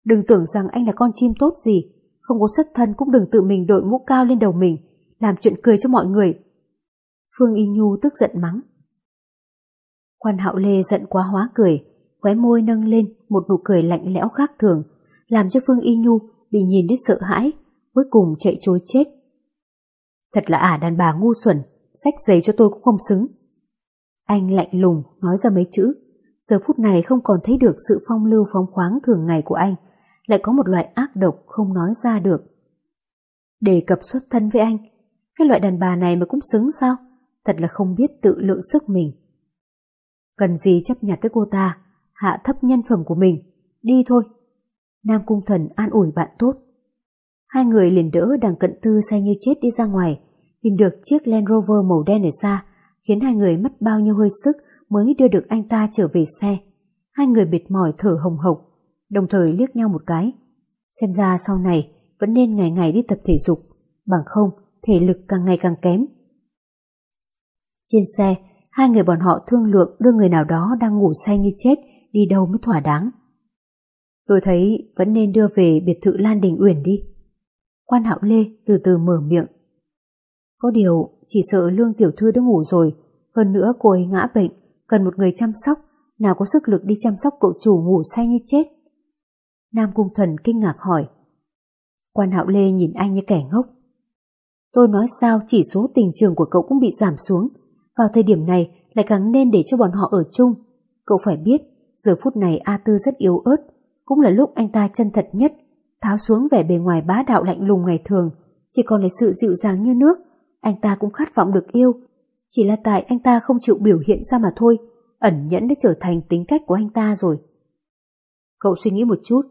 Đừng tưởng rằng anh là con chim tốt gì, không có xuất thân cũng đừng tự mình đội mũ cao lên đầu mình, làm chuyện cười cho mọi người. Phương Y Nhu tức giận mắng. Quan hạo lê giận quá hóa cười, khóe môi nâng lên một nụ cười lạnh lẽo khác thường, làm cho Phương Y Nhu bị nhìn đến sợ hãi, cuối cùng chạy trối chết. Thật là ả đàn bà ngu xuẩn, sách giấy cho tôi cũng không xứng. Anh lạnh lùng nói ra mấy chữ, giờ phút này không còn thấy được sự phong lưu phóng khoáng thường ngày của anh, lại có một loại ác độc không nói ra được. Đề cập xuất thân với anh, cái loại đàn bà này mà cũng xứng sao? Thật là không biết tự lượng sức mình. Cần gì chấp nhặt với cô ta, hạ thấp nhân phẩm của mình, đi thôi. Nam Cung Thần an ủi bạn tốt. Hai người liền đỡ đằng cận tư say như chết đi ra ngoài, tìm được chiếc Land Rover màu đen ở xa, khiến hai người mất bao nhiêu hơi sức mới đưa được anh ta trở về xe. Hai người mệt mỏi thở hồng hộc, đồng thời liếc nhau một cái. Xem ra sau này vẫn nên ngày ngày đi tập thể dục, bằng không thể lực càng ngày càng kém. Trên xe, hai người bọn họ thương lượng đưa người nào đó đang ngủ say như chết đi đâu mới thỏa đáng. Tôi thấy vẫn nên đưa về biệt thự Lan Đình Uyển đi. Quan Hạo Lê từ từ mở miệng. Có điều, chỉ sợ Lương Tiểu Thư đã ngủ rồi, hơn nữa cô ấy ngã bệnh, cần một người chăm sóc, nào có sức lực đi chăm sóc cậu chủ ngủ say như chết. Nam Cung Thần kinh ngạc hỏi. Quan Hạo Lê nhìn anh như kẻ ngốc. Tôi nói sao chỉ số tình trường của cậu cũng bị giảm xuống, vào thời điểm này lại càng nên để cho bọn họ ở chung. Cậu phải biết, giờ phút này A Tư rất yếu ớt, cũng là lúc anh ta chân thật nhất, tháo xuống vẻ bề ngoài bá đạo lạnh lùng ngày thường, chỉ còn là sự dịu dàng như nước. Anh ta cũng khát vọng được yêu, chỉ là tại anh ta không chịu biểu hiện ra mà thôi, ẩn nhẫn đã trở thành tính cách của anh ta rồi. Cậu suy nghĩ một chút,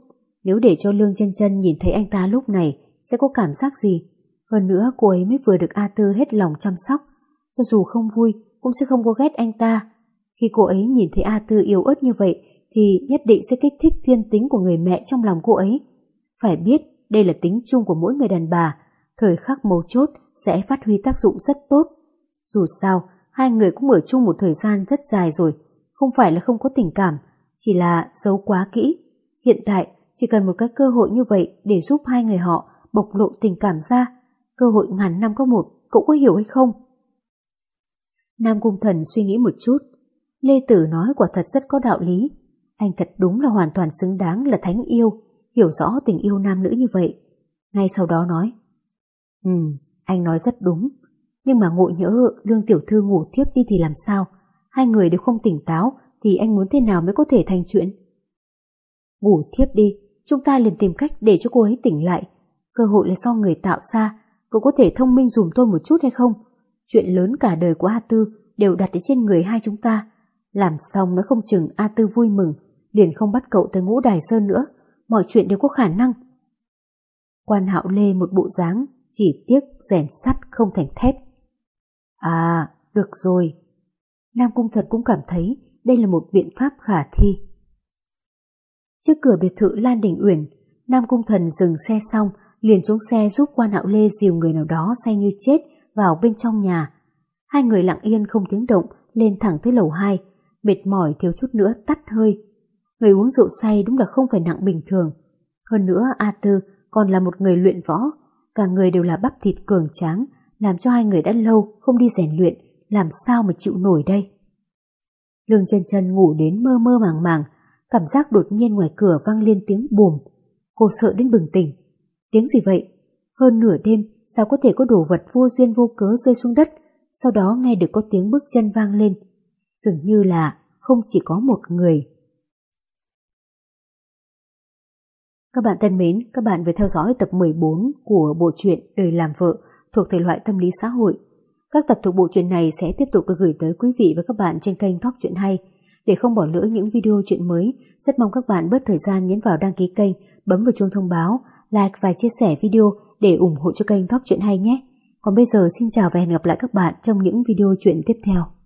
nếu để cho Lương chân chân nhìn thấy anh ta lúc này sẽ có cảm giác gì? Hơn nữa cô ấy mới vừa được A Tư hết lòng chăm sóc, cho dù không vui cũng sẽ không có ghét anh ta. Khi cô ấy nhìn thấy A Tư yếu ớt như vậy thì nhất định sẽ kích thích thiên tính của người mẹ trong lòng cô ấy. Phải biết đây là tính chung của mỗi người đàn bà, thời khắc mấu chốt sẽ phát huy tác dụng rất tốt. Dù sao, hai người cũng ở chung một thời gian rất dài rồi, không phải là không có tình cảm, chỉ là giấu quá kỹ. Hiện tại, chỉ cần một cái cơ hội như vậy để giúp hai người họ bộc lộ tình cảm ra, cơ hội ngàn năm có một, cậu có hiểu hay không? Nam Cung Thần suy nghĩ một chút. Lê Tử nói quả thật rất có đạo lý. Anh thật đúng là hoàn toàn xứng đáng là thánh yêu, hiểu rõ tình yêu nam nữ như vậy. Ngay sau đó nói. Ừ, anh nói rất đúng. Nhưng mà ngộ nhỡ lương tiểu thư ngủ tiếp đi thì làm sao? Hai người đều không tỉnh táo, thì anh muốn thế nào mới có thể thành chuyện? Ngủ thiếp đi, chúng ta liền tìm cách để cho cô ấy tỉnh lại. Cơ hội là do người tạo ra, cô có thể thông minh dùm tôi một chút hay không? Chuyện lớn cả đời của A Tư đều đặt ở trên người hai chúng ta. Làm xong nó không chừng A Tư vui mừng, liền không bắt cậu tới ngũ đài sơn nữa. Mọi chuyện đều có khả năng. Quan hạo lê một bộ dáng, chỉ tiếc rèn sắt không thành thép. À, được rồi. Nam Cung Thật cũng cảm thấy đây là một biện pháp khả thi. Trước cửa biệt thự Lan Đình Uyển, Nam Cung Thần dừng xe xong, liền xuống xe giúp quan hạo lê dìu người nào đó say như chết vào bên trong nhà. Hai người lặng yên không tiếng động lên thẳng tới lầu 2, mệt mỏi thiếu chút nữa tắt hơi. Người uống rượu say đúng là không phải nặng bình thường. Hơn nữa A Tư còn là một người luyện võ, cả người đều là bắp thịt cường tráng, làm cho hai người đã lâu không đi rèn luyện, làm sao mà chịu nổi đây. Lương chân chân ngủ đến mơ mơ màng màng, cảm giác đột nhiên ngoài cửa vang lên tiếng bùm. Cô sợ đến bừng tỉnh. Tiếng gì vậy? Hơn nửa đêm, sao có thể có đồ vật vô duyên vô cớ rơi xuống đất, sau đó nghe được có tiếng bước chân vang lên. Dường như là không chỉ có một người. Các bạn thân mến, các bạn vừa theo dõi tập 14 của bộ truyện Đời làm vợ thuộc thể loại tâm lý xã hội. Các tập thuộc bộ truyện này sẽ tiếp tục được gửi tới quý vị và các bạn trên kênh Top Truyện Hay. Để không bỏ lỡ những video chuyện mới, rất mong các bạn bớt thời gian nhấn vào đăng ký kênh, bấm vào chuông thông báo, like và chia sẻ video để ủng hộ cho kênh Top Truyện Hay nhé. Còn bây giờ xin chào và hẹn gặp lại các bạn trong những video chuyện tiếp theo.